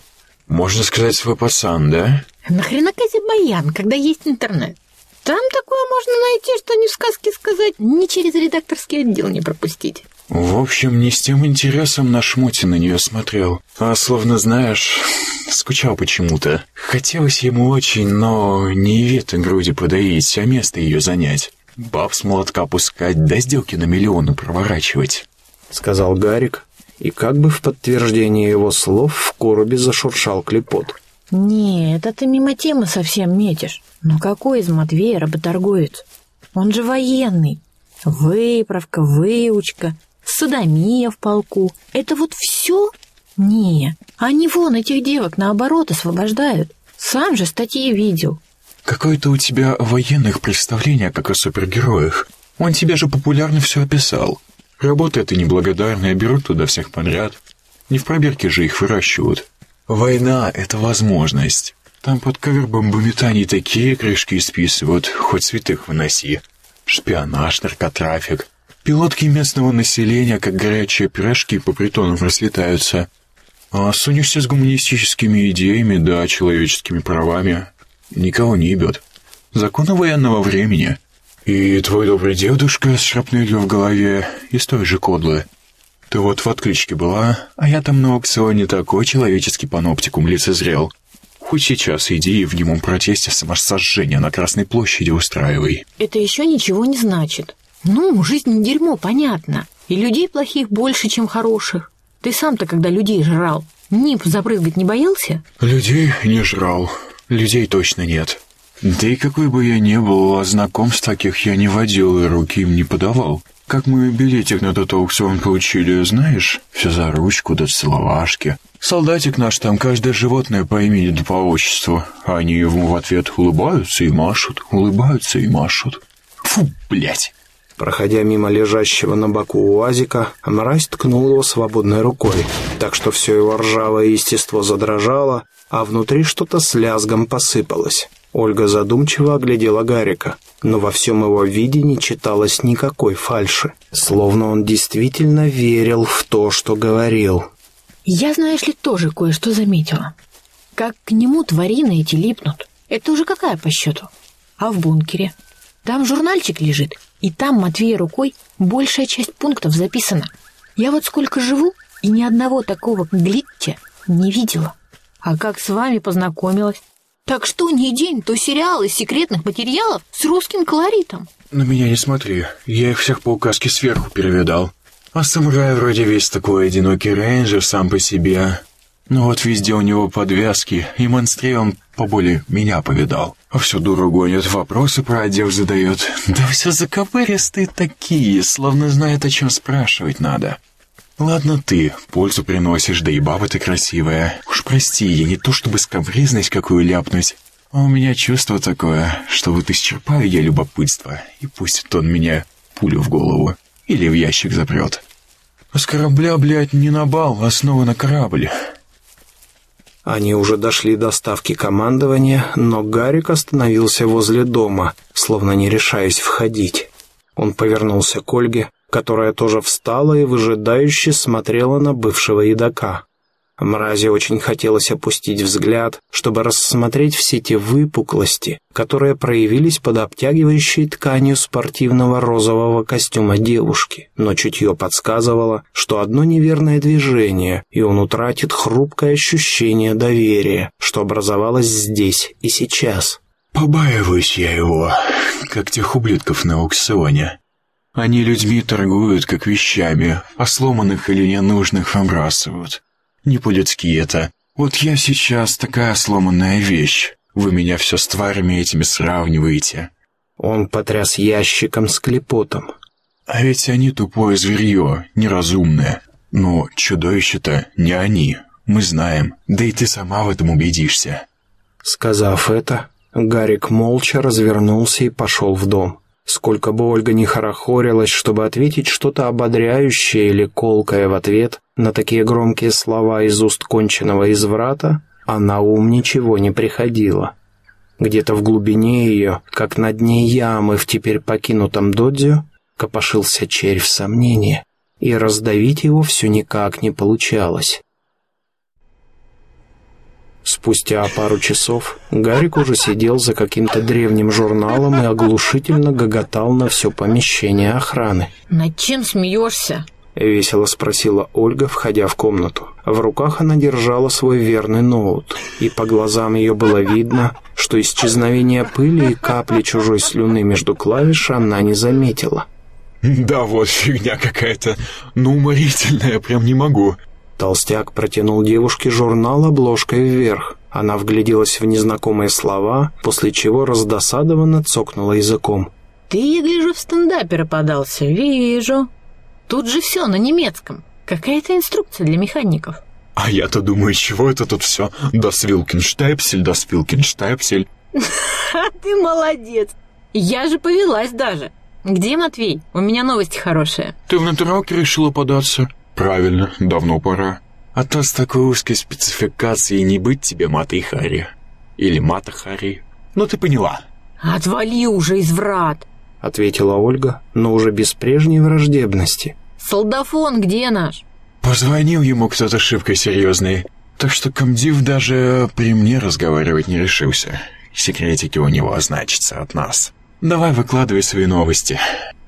Можно сказать, свой пацан, да? Нахрена Казибаян, когда есть интернет? Там такое можно найти, что ни в сказке сказать, ни через редакторский отдел не пропустить. В общем, не с тем интересом наш Моти на нее смотрел, а словно, знаешь, скучал почему-то. Хотелось ему очень, но не веты груди подоить, а место ее занять. Баб с молотка пускать, да сделки на миллионы проворачивать. Сказал Гарик, и как бы в подтверждение его слов в коробе зашуршал клепот. Нет, это ты мимо темы совсем метишь. Но какой из Матвея работорговец? Он же военный. Выправка, выучка, садомия в полку. Это вот все? Не, они вон этих девок наоборот освобождают. Сам же статьи видел. Какое-то у тебя военных представление, как о супергероях. Он тебе же популярно все описал. Работа это неблагодарная, берут туда всех подряд. Не в пробирке же их выращивают. Война — это возможность. Там под ковер бомбометаний такие крышки списывают, хоть святых выноси. Шпионаж, наркотрафик. Пилотки местного населения, как горячие пирожки, по притонам разлетаются. А сунешься с гуманистическими идеями, да, человеческими правами. Никого не ебет. Законы военного времени. И твой добрый дедушка с шрапнелью в голове из той же кодлы. Ты вот в отключке была, а я там на аукционе такой человеческий паноптикум лицезрел. Хоть сейчас иди и в немом протесте самосожжения на Красной площади устраивай. Это еще ничего не значит. Ну, жизнь не дерьмо, понятно. И людей плохих больше, чем хороших. Ты сам-то, когда людей жрал, нип запрыгать не боялся? Людей не жрал. Людей точно нет. Да и какой бы я ни был, а знакомств таких я не водил и руки им не подавал. Как мы билетик на тот аукцион получили, знаешь? Все за ручку да целовашки. Солдатик наш там каждое животное по имени да по отчеству. Они ему в ответ улыбаются и машут, улыбаются и машут. Фу, блядь. Проходя мимо лежащего на боку уазика, мразь ткнул его свободной рукой, так что все его ржавое естество задрожало, а внутри что-то с лязгом посыпалось. Ольга задумчиво оглядела Гарика, но во всем его виде не читалось никакой фальши, словно он действительно верил в то, что говорил. Я, знаешь ли, тоже кое-что заметила. Как к нему тварины эти липнут. Это уже какая по счету? А в бункере? Там журнальчик лежит, и там Матвей рукой большая часть пунктов записана. Я вот сколько живу, и ни одного такого глитча не видела. А как с вами познакомилась? Так что не день, то сериал из секретных материалов с русским колоритом. На меня не смотри, я их всех по указке сверху перевидал. А самурай вроде весь такой одинокий рейнджер сам по себе. Но вот везде у него подвязки, и монстре он поболее меня повидал. А всю дуру гонит, вопросы про одежду задает. Да все заковыристые такие, словно знает, о чем спрашивать надо. Ладно ты, пользу приносишь, да и баба ты красивая. Уж прости, я не то чтобы скобрезность какую ляпнуть, а у меня чувство такое, что вот исчерпаю я любопытство, и пусть он меня пулю в голову или в ящик запрет. А с корабля, блядь, не на бал, а снова на корабль. Они уже дошли до ставки командования, но Гарик остановился возле дома, словно не решаясь входить. Он повернулся к Ольге, которая тоже встала и выжидающе смотрела на бывшего едока. Мрази очень хотелось опустить взгляд, чтобы рассмотреть все те выпуклости, которые проявились под обтягивающей тканью спортивного розового костюма девушки, но чутье подсказывало, что одно неверное движение, и он утратит хрупкое ощущение доверия, что образовалось здесь и сейчас. «Побаиваюсь я его, как тех ублюдков на аукционе. Они людьми торгуют, как вещами, а сломанных или ненужных выбрасывают». Не по-людски это. Вот я сейчас такая сломанная вещь. Вы меня все с тварями этими сравниваете. Он потряс ящиком с клепотом. А ведь они тупое зверье, неразумное. Но чудовище-то не они. Мы знаем, да и ты сама в этом убедишься. Сказав это, Гарик молча развернулся и пошел в дом. Сколько бы Ольга ни хорохорилась, чтобы ответить что-то ободряющее или колкое в ответ на такие громкие слова из уст конченного изврата, а на ум ничего не приходило. Где-то в глубине ее, как на дне ямы в теперь покинутом додзю, копошился червь сомнения, и раздавить его все никак не получалось. Спустя пару часов Гарик уже сидел за каким-то древним журналом и оглушительно гоготал на все помещение охраны. Над чем смеешься? Весело спросила Ольга, входя в комнату. В руках она держала свой верный ноут, и по глазам ее было видно, что исчезновение пыли и капли чужой слюны между клавиш она не заметила. Да вот фигня какая-то. Ну, уморительная, прям не могу. Толстяк протянул девушке журнал обложкой вверх. Она вгляделась в незнакомые слова, после чего раздосадованно цокнула языком. Ты, я гляжу, в стендаперы подался. Вижу. Тут же все на немецком. Какая-то инструкция для механиков. А я-то думаю, чего это тут все? Das Wilkenstepselь, das Wilkenstepselь. Ты молодец. Я же повелась даже. Где Матвей? У меня новости хорошие. Ты в натуралке решила податься? Правильно, давно пора. А то с такой узкой спецификацией не быть тебе Матой Хари. Или Мата Хари. Ну ты поняла. Отвали уже, изврат. Ответила Ольга, но уже без прежней враждебности. Солдафон где наш? Позвонил ему кто-то шибко серьезный. Так что комдив даже при мне разговаривать не решился. Секретики у него значатся от нас. Давай выкладывай свои новости.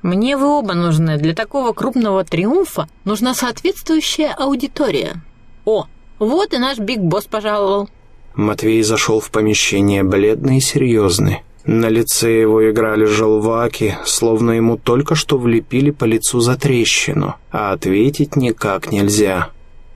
Мне вы оба нужны. Для такого крупного триумфа нужна соответствующая аудитория. О, вот и наш Биг Босс пожаловал. Матвей зашел в помещение бледный и серьезный. На лице его играли желваки, словно ему только что влепили по лицу за трещину, а ответить никак нельзя.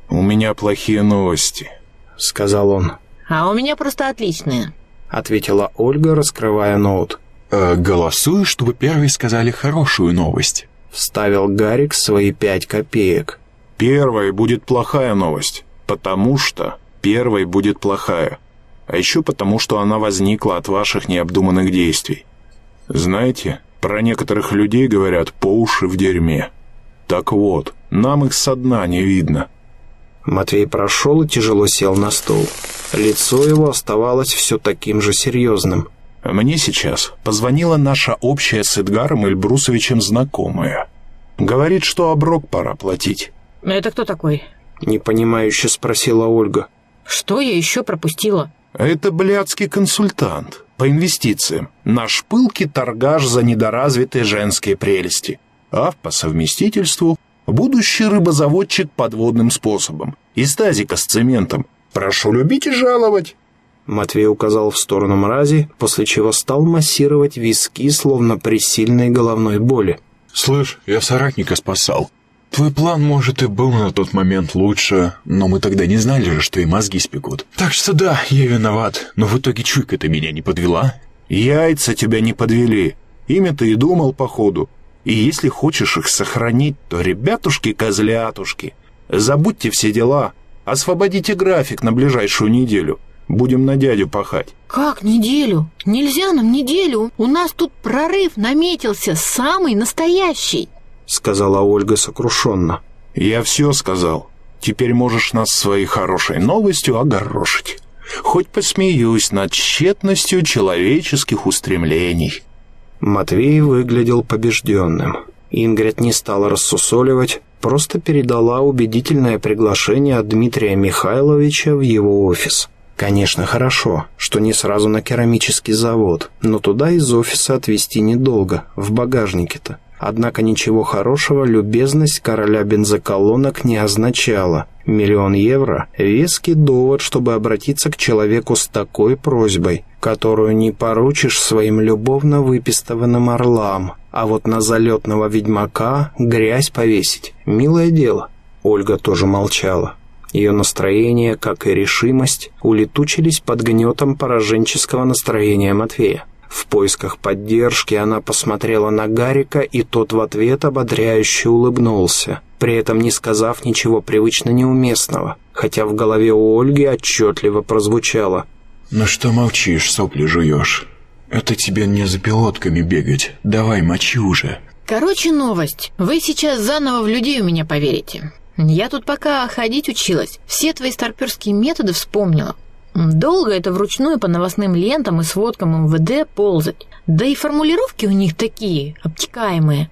«У меня плохие новости», — сказал он. «А у меня просто отличные», — ответила Ольга, раскрывая ноут. Э, «Голосую, чтобы первые сказали хорошую новость», — вставил Гарик свои пять копеек. «Первой будет плохая новость, потому что первой будет плохая, а еще потому, что она возникла от ваших необдуманных действий. Знаете, про некоторых людей говорят по уши в дерьме. Так вот, нам их со дна не видно». Матвей прошел и тяжело сел на стол. Лицо его оставалось все таким же серьезным — мне сейчас позвонила наша общая с Эдгаром Эльбрусовичем знакомая. Говорит, что оброк пора платить. Это кто такой? Непонимающе спросила Ольга. Что я еще пропустила? Это блядский консультант по инвестициям. Наш пылкий торгаш за недоразвитые женские прелести. А по совместительству будущий рыбозаводчик подводным способом. Из тазика с цементом. Прошу любить и жаловать. Матвей указал в сторону мрази, после чего стал массировать виски, словно при сильной головной боли. «Слышь, я соратника спасал. Твой план, может, и был на тот момент лучше, но мы тогда не знали же, что и мозги спекут. Так что да, я виноват, но в итоге чуйка ты меня не подвела». «Яйца тебя не подвели. Ими ты и думал, походу. И если хочешь их сохранить, то ребятушки-козлятушки, забудьте все дела, освободите график на ближайшую неделю». Будем на дядю пахать. Как неделю? Нельзя нам неделю. У нас тут прорыв наметился, самый настоящий. Сказала Ольга сокрушенно. Я все сказал. Теперь можешь нас своей хорошей новостью огорошить. Хоть посмеюсь над тщетностью человеческих устремлений. Матвей выглядел побежденным. Ингрид не стала рассусоливать, просто передала убедительное приглашение от Дмитрия Михайловича в его офис. Конечно, хорошо, что не сразу на керамический завод, но туда из офиса отвезти недолго, в багажнике-то. Однако ничего хорошего любезность короля бензоколонок не означала. Миллион евро – веский довод, чтобы обратиться к человеку с такой просьбой, которую не поручишь своим любовно выпистованным орлам, а вот на залетного ведьмака грязь повесить – милое дело. Ольга тоже молчала. Ее настроение, как и решимость, улетучились под гнетом пораженческого настроения Матвея. В поисках поддержки она посмотрела на Гарика, и тот в ответ ободряюще улыбнулся, при этом не сказав ничего привычно неуместного, хотя в голове у Ольги отчетливо прозвучало. «Ну что молчишь, сопли жуешь? Это тебе не за пилотками бегать. Давай, мочи уже. Короче, новость. Вы сейчас заново в людей у меня поверите. Я тут пока ходить училась, все твои старперские методы вспомнила. Долго это вручную по новостным лентам и сводкам МВД ползать. Да и формулировки у них такие, обтекаемые,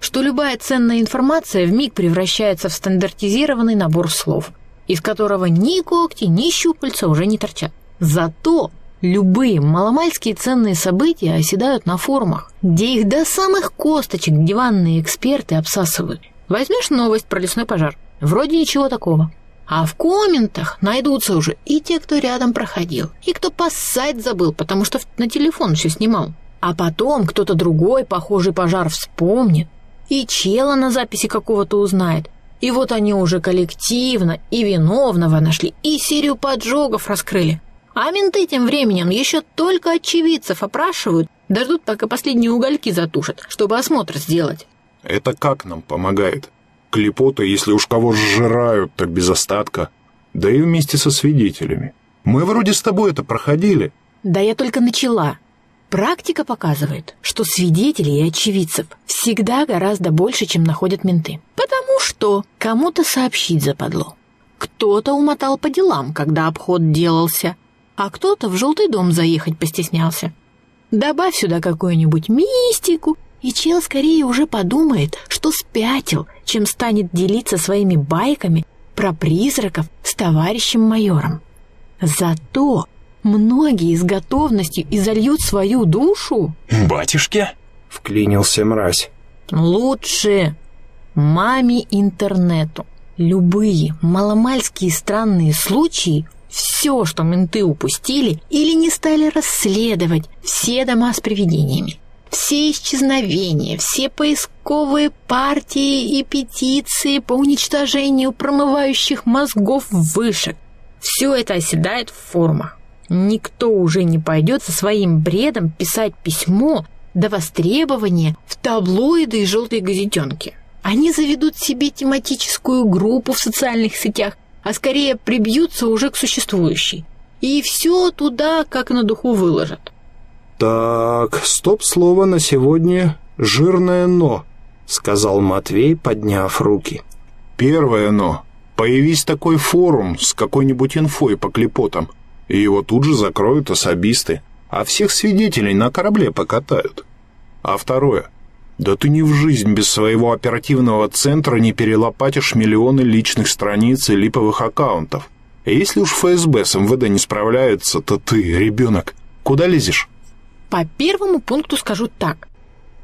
что любая ценная информация в миг превращается в стандартизированный набор слов, из которого ни когти, ни щупальца уже не торчат. Зато любые маломальские ценные события оседают на форумах, где их до самых косточек диванные эксперты обсасывают. Возьмешь новость про лесной пожар. Вроде ничего такого. А в комментах найдутся уже и те, кто рядом проходил, и кто поссать забыл, потому что на телефон все снимал. А потом кто-то другой похожий пожар вспомнит, и чела на записи какого-то узнает. И вот они уже коллективно и виновного нашли, и серию поджогов раскрыли. А менты тем временем еще только очевидцев опрашивают, дождут, пока последние угольки затушат, чтобы осмотр сделать. Это как нам помогает? Клепота, если уж кого сжирают, так без остатка. Да и вместе со свидетелями. Мы вроде с тобой это проходили. Да я только начала. Практика показывает, что свидетелей и очевидцев всегда гораздо больше, чем находят менты. Потому что кому-то сообщить западло. Кто-то умотал по делам, когда обход делался, а кто-то в желтый дом заехать постеснялся. Добавь сюда какую-нибудь мистику и чел скорее уже подумает, что спятил, чем станет делиться своими байками про призраков с товарищем майором. Зато многие с готовностью изольют свою душу. Батюшки? Вклинился мразь. Лучше маме интернету. Любые маломальские странные случаи все, что менты упустили или не стали расследовать, все дома с привидениями. Все исчезновения, все поисковые партии и петиции по уничтожению промывающих мозгов вышек. Все это оседает в формах. Никто уже не пойдет со своим бредом писать письмо до востребования в таблоиды и желтые газетенки. Они заведут себе тематическую группу в социальных сетях, а скорее прибьются уже к существующей. И все туда как на духу выложат. «Так, стоп-слово на сегодня жирное «но», — сказал Матвей, подняв руки. Первое «но». Появись такой форум с какой-нибудь инфой по клепотам, и его тут же закроют особисты, а всех свидетелей на корабле покатают. А второе. Да ты ни в жизнь без своего оперативного центра не перелопатишь миллионы личных страниц и липовых аккаунтов. Если уж ФСБ с МВД не справляются, то ты, ребенок, куда лезешь? По первому пункту скажу так.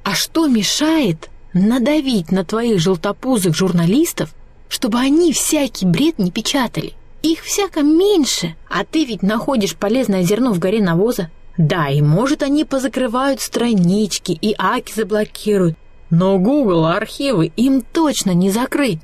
А что мешает надавить на твоих желтопузых журналистов, чтобы они всякий бред не печатали? Их всяко меньше, а ты ведь находишь полезное зерно в горе навоза. Да, и может они позакрывают странички и аки заблокируют, но Google архивы им точно не закрыть.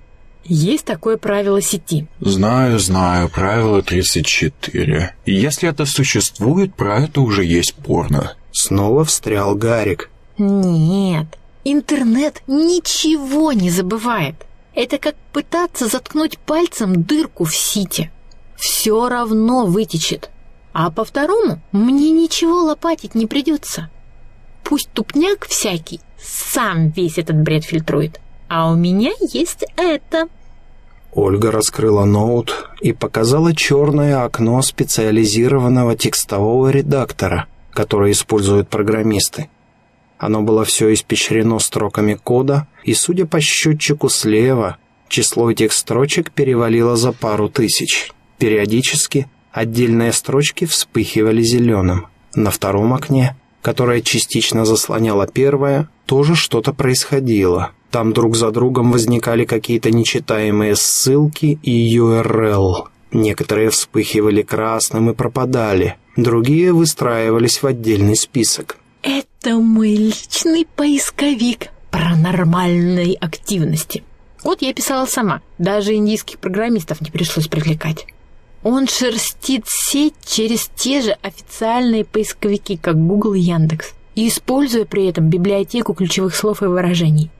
Есть такое правило сети. Знаю, знаю, правило 34. И если это существует, про это уже есть порно. Снова встрял Гарик. Нет, интернет ничего не забывает. Это как пытаться заткнуть пальцем дырку в сите. Все равно вытечет. А по второму мне ничего лопатить не придется. Пусть тупняк всякий сам весь этот бред фильтрует. А у меня есть это. Ольга раскрыла ноут и показала черное окно специализированного текстового редактора – которые используют программисты. Оно было все испещрено строками кода, и, судя по счетчику слева, число этих строчек перевалило за пару тысяч. Периодически отдельные строчки вспыхивали зеленым. На втором окне, которое частично заслоняло первое, тоже что-то происходило. Там друг за другом возникали какие-то нечитаемые ссылки и URL. Некоторые вспыхивали красным и пропадали, другие выстраивались в отдельный список. Это мой личный поисковик паранормальной активности. Вот я писала сама, даже индийских программистов не пришлось привлекать. Он шерстит сеть через те же официальные поисковики, как Google и Яндекс, используя при этом библиотеку ключевых слов и выражений,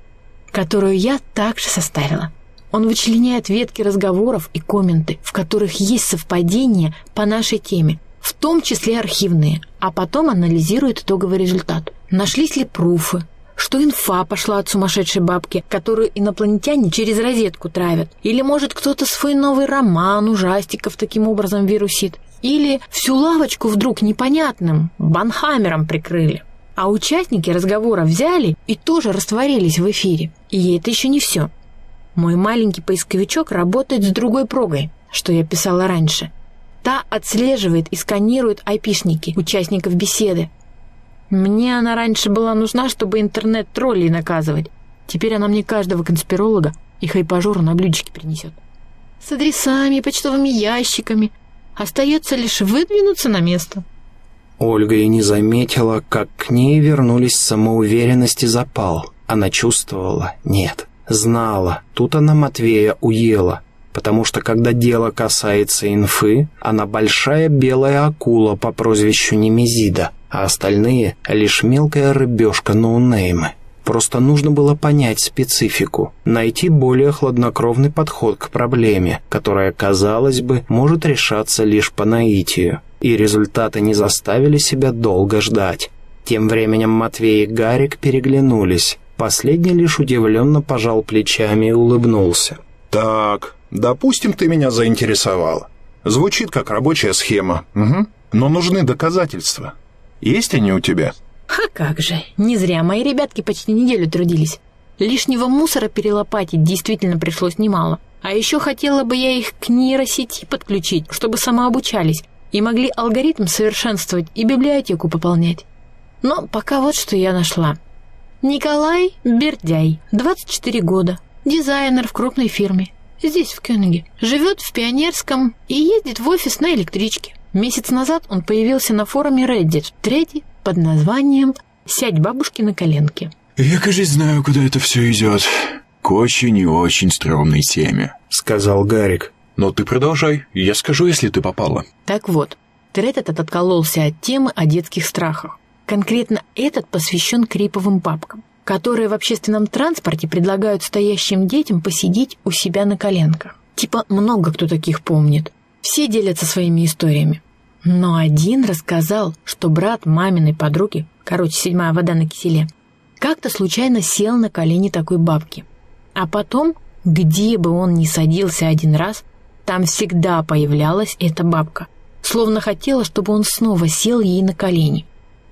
которую я также составила. Он вычленяет ветки разговоров и комменты, в которых есть совпадение по нашей теме, в том числе архивные, а потом анализирует итоговый результат. Нашлись ли пруфы, что инфа пошла от сумасшедшей бабки, которую инопланетяне через розетку травят. Или, может, кто-то свой новый роман ужастиков таким образом вирусит. Или всю лавочку вдруг непонятным банхаммером прикрыли. А участники разговора взяли и тоже растворились в эфире. И это еще не все. Мой маленький поисковичок работает с другой прогой, что я писала раньше. Та отслеживает и сканирует айпишники участников беседы, мне она раньше была нужна, чтобы интернет-троллей наказывать. Теперь она мне каждого конспиролога и хайпажора на блюдечке принесет. С адресами, почтовыми ящиками. Остается лишь выдвинуться на место. Ольга и не заметила, как к ней вернулись самоуверенность и запал. Она чувствовала, нет, знала, тут она Матвея уела, потому что когда дело касается инфы, она большая белая акула по прозвищу Немезида а остальные — лишь мелкая рыбешка ноунеймы. Просто нужно было понять специфику, найти более хладнокровный подход к проблеме, которая, казалось бы, может решаться лишь по наитию. И результаты не заставили себя долго ждать. Тем временем Матвей и Гарик переглянулись. Последний лишь удивленно пожал плечами и улыбнулся. «Так, допустим, ты меня заинтересовал. Звучит как рабочая схема. Угу. Но нужны доказательства. Есть они у тебя?» «А как же! Не зря мои ребятки почти неделю трудились. Лишнего мусора перелопатить действительно пришлось немало. А еще хотела бы я их к нейросети подключить, чтобы самообучались и могли алгоритм совершенствовать и библиотеку пополнять. Но пока вот что я нашла. Николай Бердяй, 24 года, дизайнер в крупной фирме. Здесь, в Кёниге. Живет в Пионерском и ездит в офис на электричке. Месяц назад он появился на форуме Reddit, третий, под названием «Сядь бабушке на коленке». «Я, кажется, знаю, куда это все идет. К очень и очень стрёмной теме», — сказал Гарик. «Но ты продолжай, я скажу, если ты попала». Так вот, тред этот откололся от темы о детских страхах. Конкретно этот посвящен криповым бабкам, которые в общественном транспорте предлагают стоящим детям посидеть у себя на коленках. Типа много кто таких помнит. Все делятся своими историями. Но один рассказал, что брат маминой подруги, короче, седьмая вода на киселе, как-то случайно сел на колени такой бабки. А потом, где бы он ни садился один раз, там всегда появлялась эта бабка, словно хотела, чтобы он снова сел ей на колени.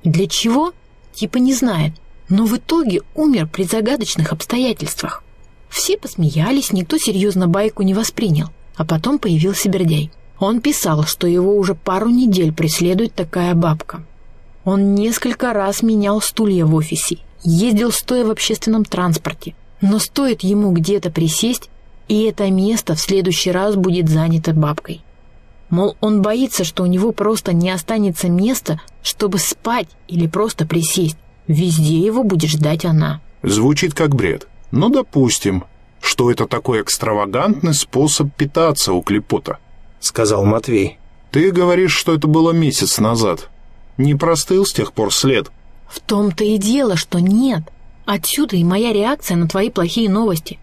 Для чего? Типа не знает, но в итоге умер при загадочных обстоятельствах. Все посмеялись, никто серьезно байку не воспринял. А потом появился Бердяй. Он писал, что его уже пару недель преследует такая бабка. Он несколько раз менял стулья в офисе, ездил стоя в общественном транспорте. Но стоит ему где-то присесть, и это место в следующий раз будет занято бабкой. Мол, он боится, что у него просто не останется места, чтобы спать или просто присесть. Везде его будет ждать она. Звучит как бред. Ну, допустим что это такой экстравагантный способ питаться у клепота», — сказал Матвей. «Ты говоришь, что это было месяц назад. Не простыл с тех пор след?» «В том-то и дело, что нет. Отсюда и моя реакция на твои плохие новости.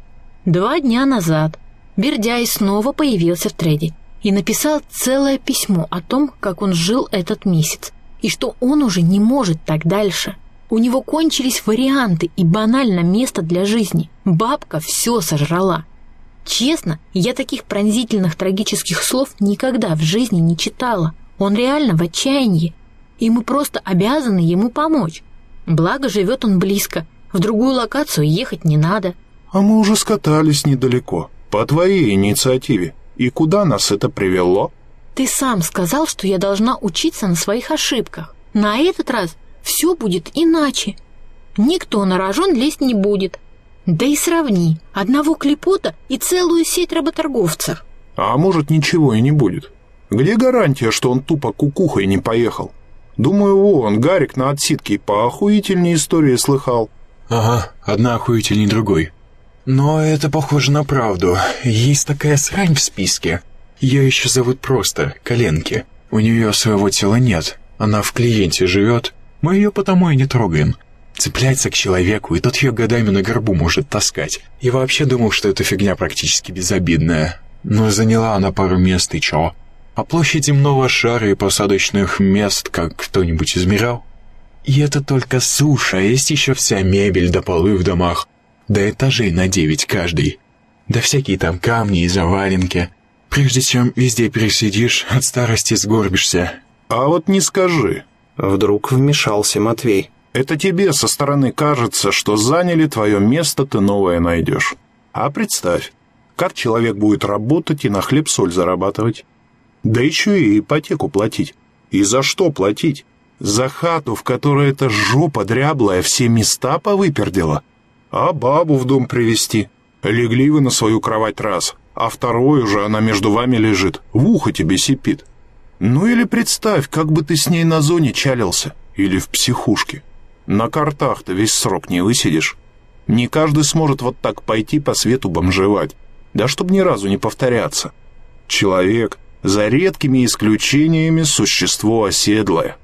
Два дня назад Бердяй снова появился в трейде и написал целое письмо о том, как он жил этот месяц, и что он уже не может так дальше. У него кончились варианты и банально место для жизни. Бабка все сожрала. Честно, я таких пронзительных трагических слов никогда в жизни не читала. Он реально в отчаянии, и мы просто обязаны ему помочь. Благо, живет он близко, в другую локацию ехать не надо. А мы уже скатались недалеко, по твоей инициативе. И куда нас это привело? Ты сам сказал, что я должна учиться на своих ошибках. На этот раз все будет иначе. Никто на рожон лезть не будет. Да и сравни одного клепота и целую сеть работорговцев. А может, ничего и не будет. Где гарантия, что он тупо кукухой не поехал? Думаю, вон, Гарик на отсидке по охуительней истории слыхал. Ага, одна охуительней другой. Но это похоже на правду. Есть такая срань в списке. Ее еще зовут просто Коленки. У нее своего тела нет. Она в клиенте живет, мы ее потому и не трогаем. Цепляется к человеку, и тот ее годами на горбу может таскать. И вообще думал, что эта фигня практически безобидная. Но заняла она пару мест, и чё? А площадь земного шара и посадочных мест как кто-нибудь измерял? И это только суша, а есть еще вся мебель да полы в домах, да этажей на девять каждый, да всякие там камни и заваленки. Прежде чем везде пересидишь, от старости сгорбишься. А вот не скажи. Вдруг вмешался Матвей. Это тебе со стороны кажется, что заняли твое место, ты новое найдешь. А представь, как человек будет работать и на хлеб-соль зарабатывать. Да еще и ипотеку платить. И за что платить? За хату, в которой эта жопа дряблая все места повыпердила? А бабу в дом привести? Легли вы на свою кровать раз, а второй уже она между вами лежит, в ухо тебе сипит. Ну или представь, как бы ты с ней на зоне чалился, или в психушке. На картах-то весь срок не высидишь. Не каждый сможет вот так пойти по свету бомжевать. Да чтоб ни разу не повторяться. Человек, за редкими исключениями, существо оседлое.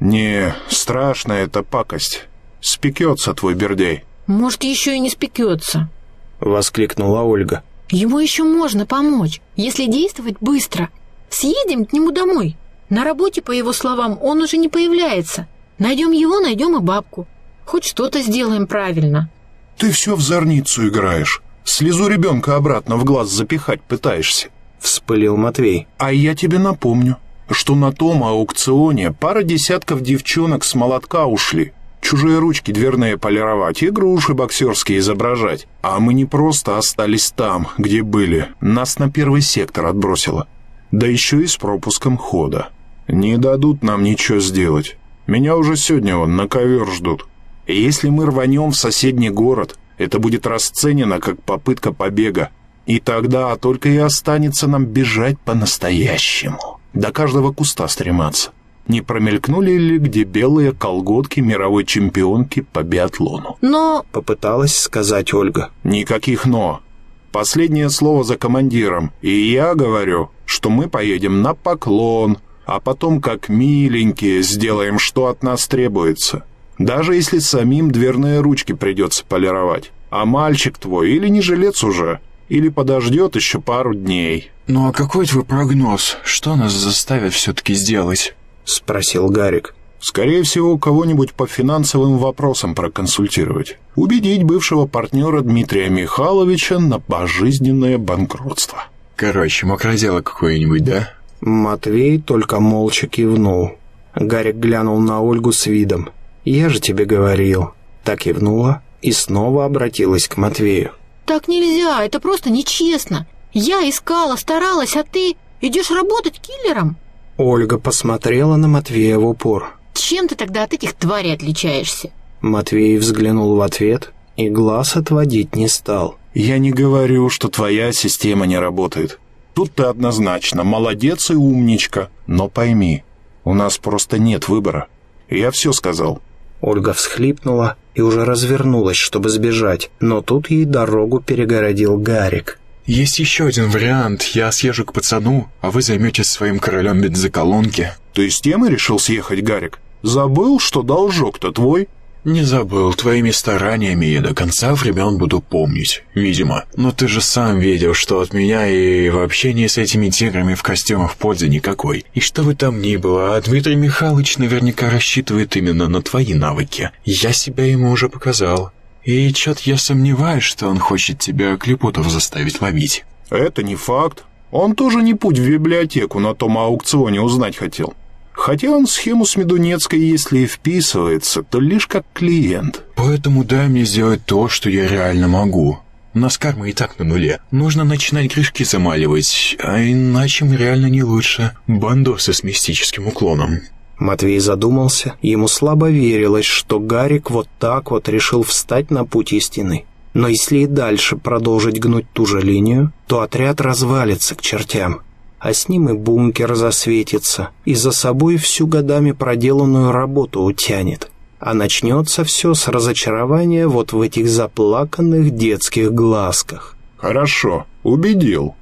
Не, страшная эта пакость. Спекется твой бердей. Может, еще и не спекется. Воскликнула Ольга. Ему еще можно помочь, если действовать быстро. Съедем к нему домой. На работе, по его словам, он уже не появляется. Найдем его, найдем и бабку. Хоть что-то сделаем правильно. Ты все в зорницу играешь. Слезу ребенка обратно в глаз запихать пытаешься. Вспылил Матвей. А я тебе напомню, что на том аукционе пара десятков девчонок с молотка ушли. Чужие ручки дверные полировать, игруши боксерские изображать. А мы не просто остались там, где были. Нас на первый сектор отбросило. Да еще и с пропуском хода. Не дадут нам ничего сделать. Меня уже сегодня вон на ковер ждут. И если мы рванем в соседний город, это будет расценено как попытка побега. И тогда только и останется нам бежать по-настоящему. До каждого куста стрематься. Не промелькнули ли где белые колготки мировой чемпионки по биатлону? Но... Попыталась сказать Ольга. Никаких «но». Последнее слово за командиром. И я говорю, что мы поедем на поклон, а потом, как миленькие, сделаем, что от нас требуется. Даже если самим дверные ручки придется полировать. А мальчик твой или не жилец уже, или подождет еще пару дней. Ну а какой твой прогноз? Что нас заставит все-таки сделать? Спросил Гарик. Скорее всего, кого-нибудь по финансовым вопросам проконсультировать. Убедить бывшего партнера Дмитрия Михайловича на пожизненное банкротство. Короче, мокродело какое-нибудь, да? Матвей только молча кивнул. Гарик глянул на Ольгу с видом. «Я же тебе говорил». Так кивнула и снова обратилась к Матвею. Так нельзя, это просто нечестно. Я искала, старалась, а ты идешь работать киллером? Ольга посмотрела на Матвея в упор. Чем ты тогда от этих тварей отличаешься? Матвей взглянул в ответ и глаз отводить не стал. «Я не говорю, что твоя система не работает. Тут ты однозначно молодец и умничка. Но пойми, у нас просто нет выбора. Я все сказал». Ольга всхлипнула и уже развернулась, чтобы сбежать, но тут ей дорогу перегородил Гарик. Есть еще один вариант. Я съезжу к пацану, а вы займетесь своим королем бензоколонки. «Ты с темы решил съехать, Гарик? Забыл, что должок-то твой?» Не забыл, твоими стараниями я до конца времен буду помнить, видимо. Но ты же сам видел, что от меня и в общении с этими тиграми в костюмах пользы никакой. И что бы там ни было, а Дмитрий Михайлович наверняка рассчитывает именно на твои навыки. Я себя ему уже показал. И чё-то я сомневаюсь, что он хочет тебя клепотов заставить ловить. Это не факт. Он тоже не путь в библиотеку на том аукционе узнать хотел. Хотя он в схему с Медунецкой, если и вписывается, то лишь как клиент. Поэтому дай мне сделать то, что я реально могу. У нас карма и так на нуле. Нужно начинать грешки замаливать, а иначе мы реально не лучше. Бандосы с мистическим уклоном. Матвей задумался, ему слабо верилось, что Гарик вот так вот решил встать на путь истины. Но если и дальше продолжить гнуть ту же линию, то отряд развалится к чертям а с ним и бункер засветится, и за собой всю годами проделанную работу утянет. А начнется все с разочарования вот в этих заплаканных детских глазках. «Хорошо, убедил.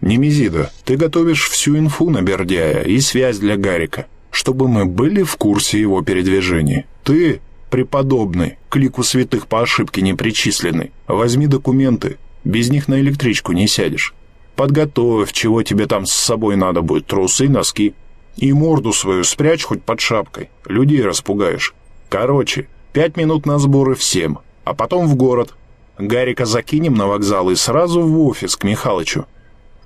Немезида, ты готовишь всю инфу на Бердяя и связь для Гарика, чтобы мы были в курсе его передвижений. Ты, преподобный, к лику святых по ошибке не причисленный, возьми документы, без них на электричку не сядешь. Подготовь, чего тебе там с собой надо будет, трусы, носки. И морду свою спрячь хоть под шапкой, людей распугаешь. Короче, пять минут на сборы всем, а потом в город. Гарика закинем на вокзал и сразу в офис к Михалычу.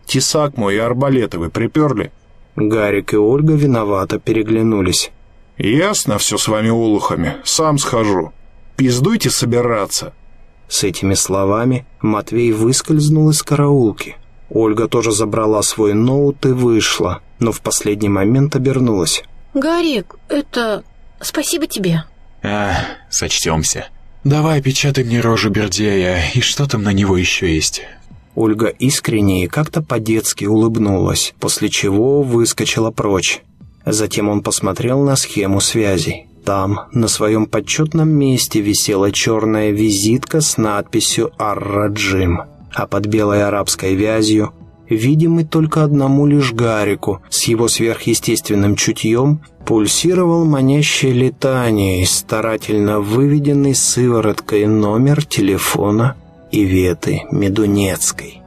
Тесак мой и арбалеты вы приперли?» Гарик и Ольга виновато переглянулись. «Ясно все с вами улухами, сам схожу. Пиздуйте собираться». С этими словами Матвей выскользнул из караулки. Ольга тоже забрала свой ноут и вышла, но в последний момент обернулась. Гарик, это... Спасибо тебе. А, сочтемся. Давай печатай мне рожу Бердея, и что там на него еще есть? Ольга искренне и как-то по-детски улыбнулась, после чего выскочила прочь. Затем он посмотрел на схему связей. Там, на своем почетном месте, висела черная визитка с надписью «Ар-Раджим», а под белой арабской вязью видимый только одному лишь Гарику, с его сверхъестественным чутьем, пульсировал манящее летание из старательно выведенный сывороткой номер телефона Иветы Медунецкой.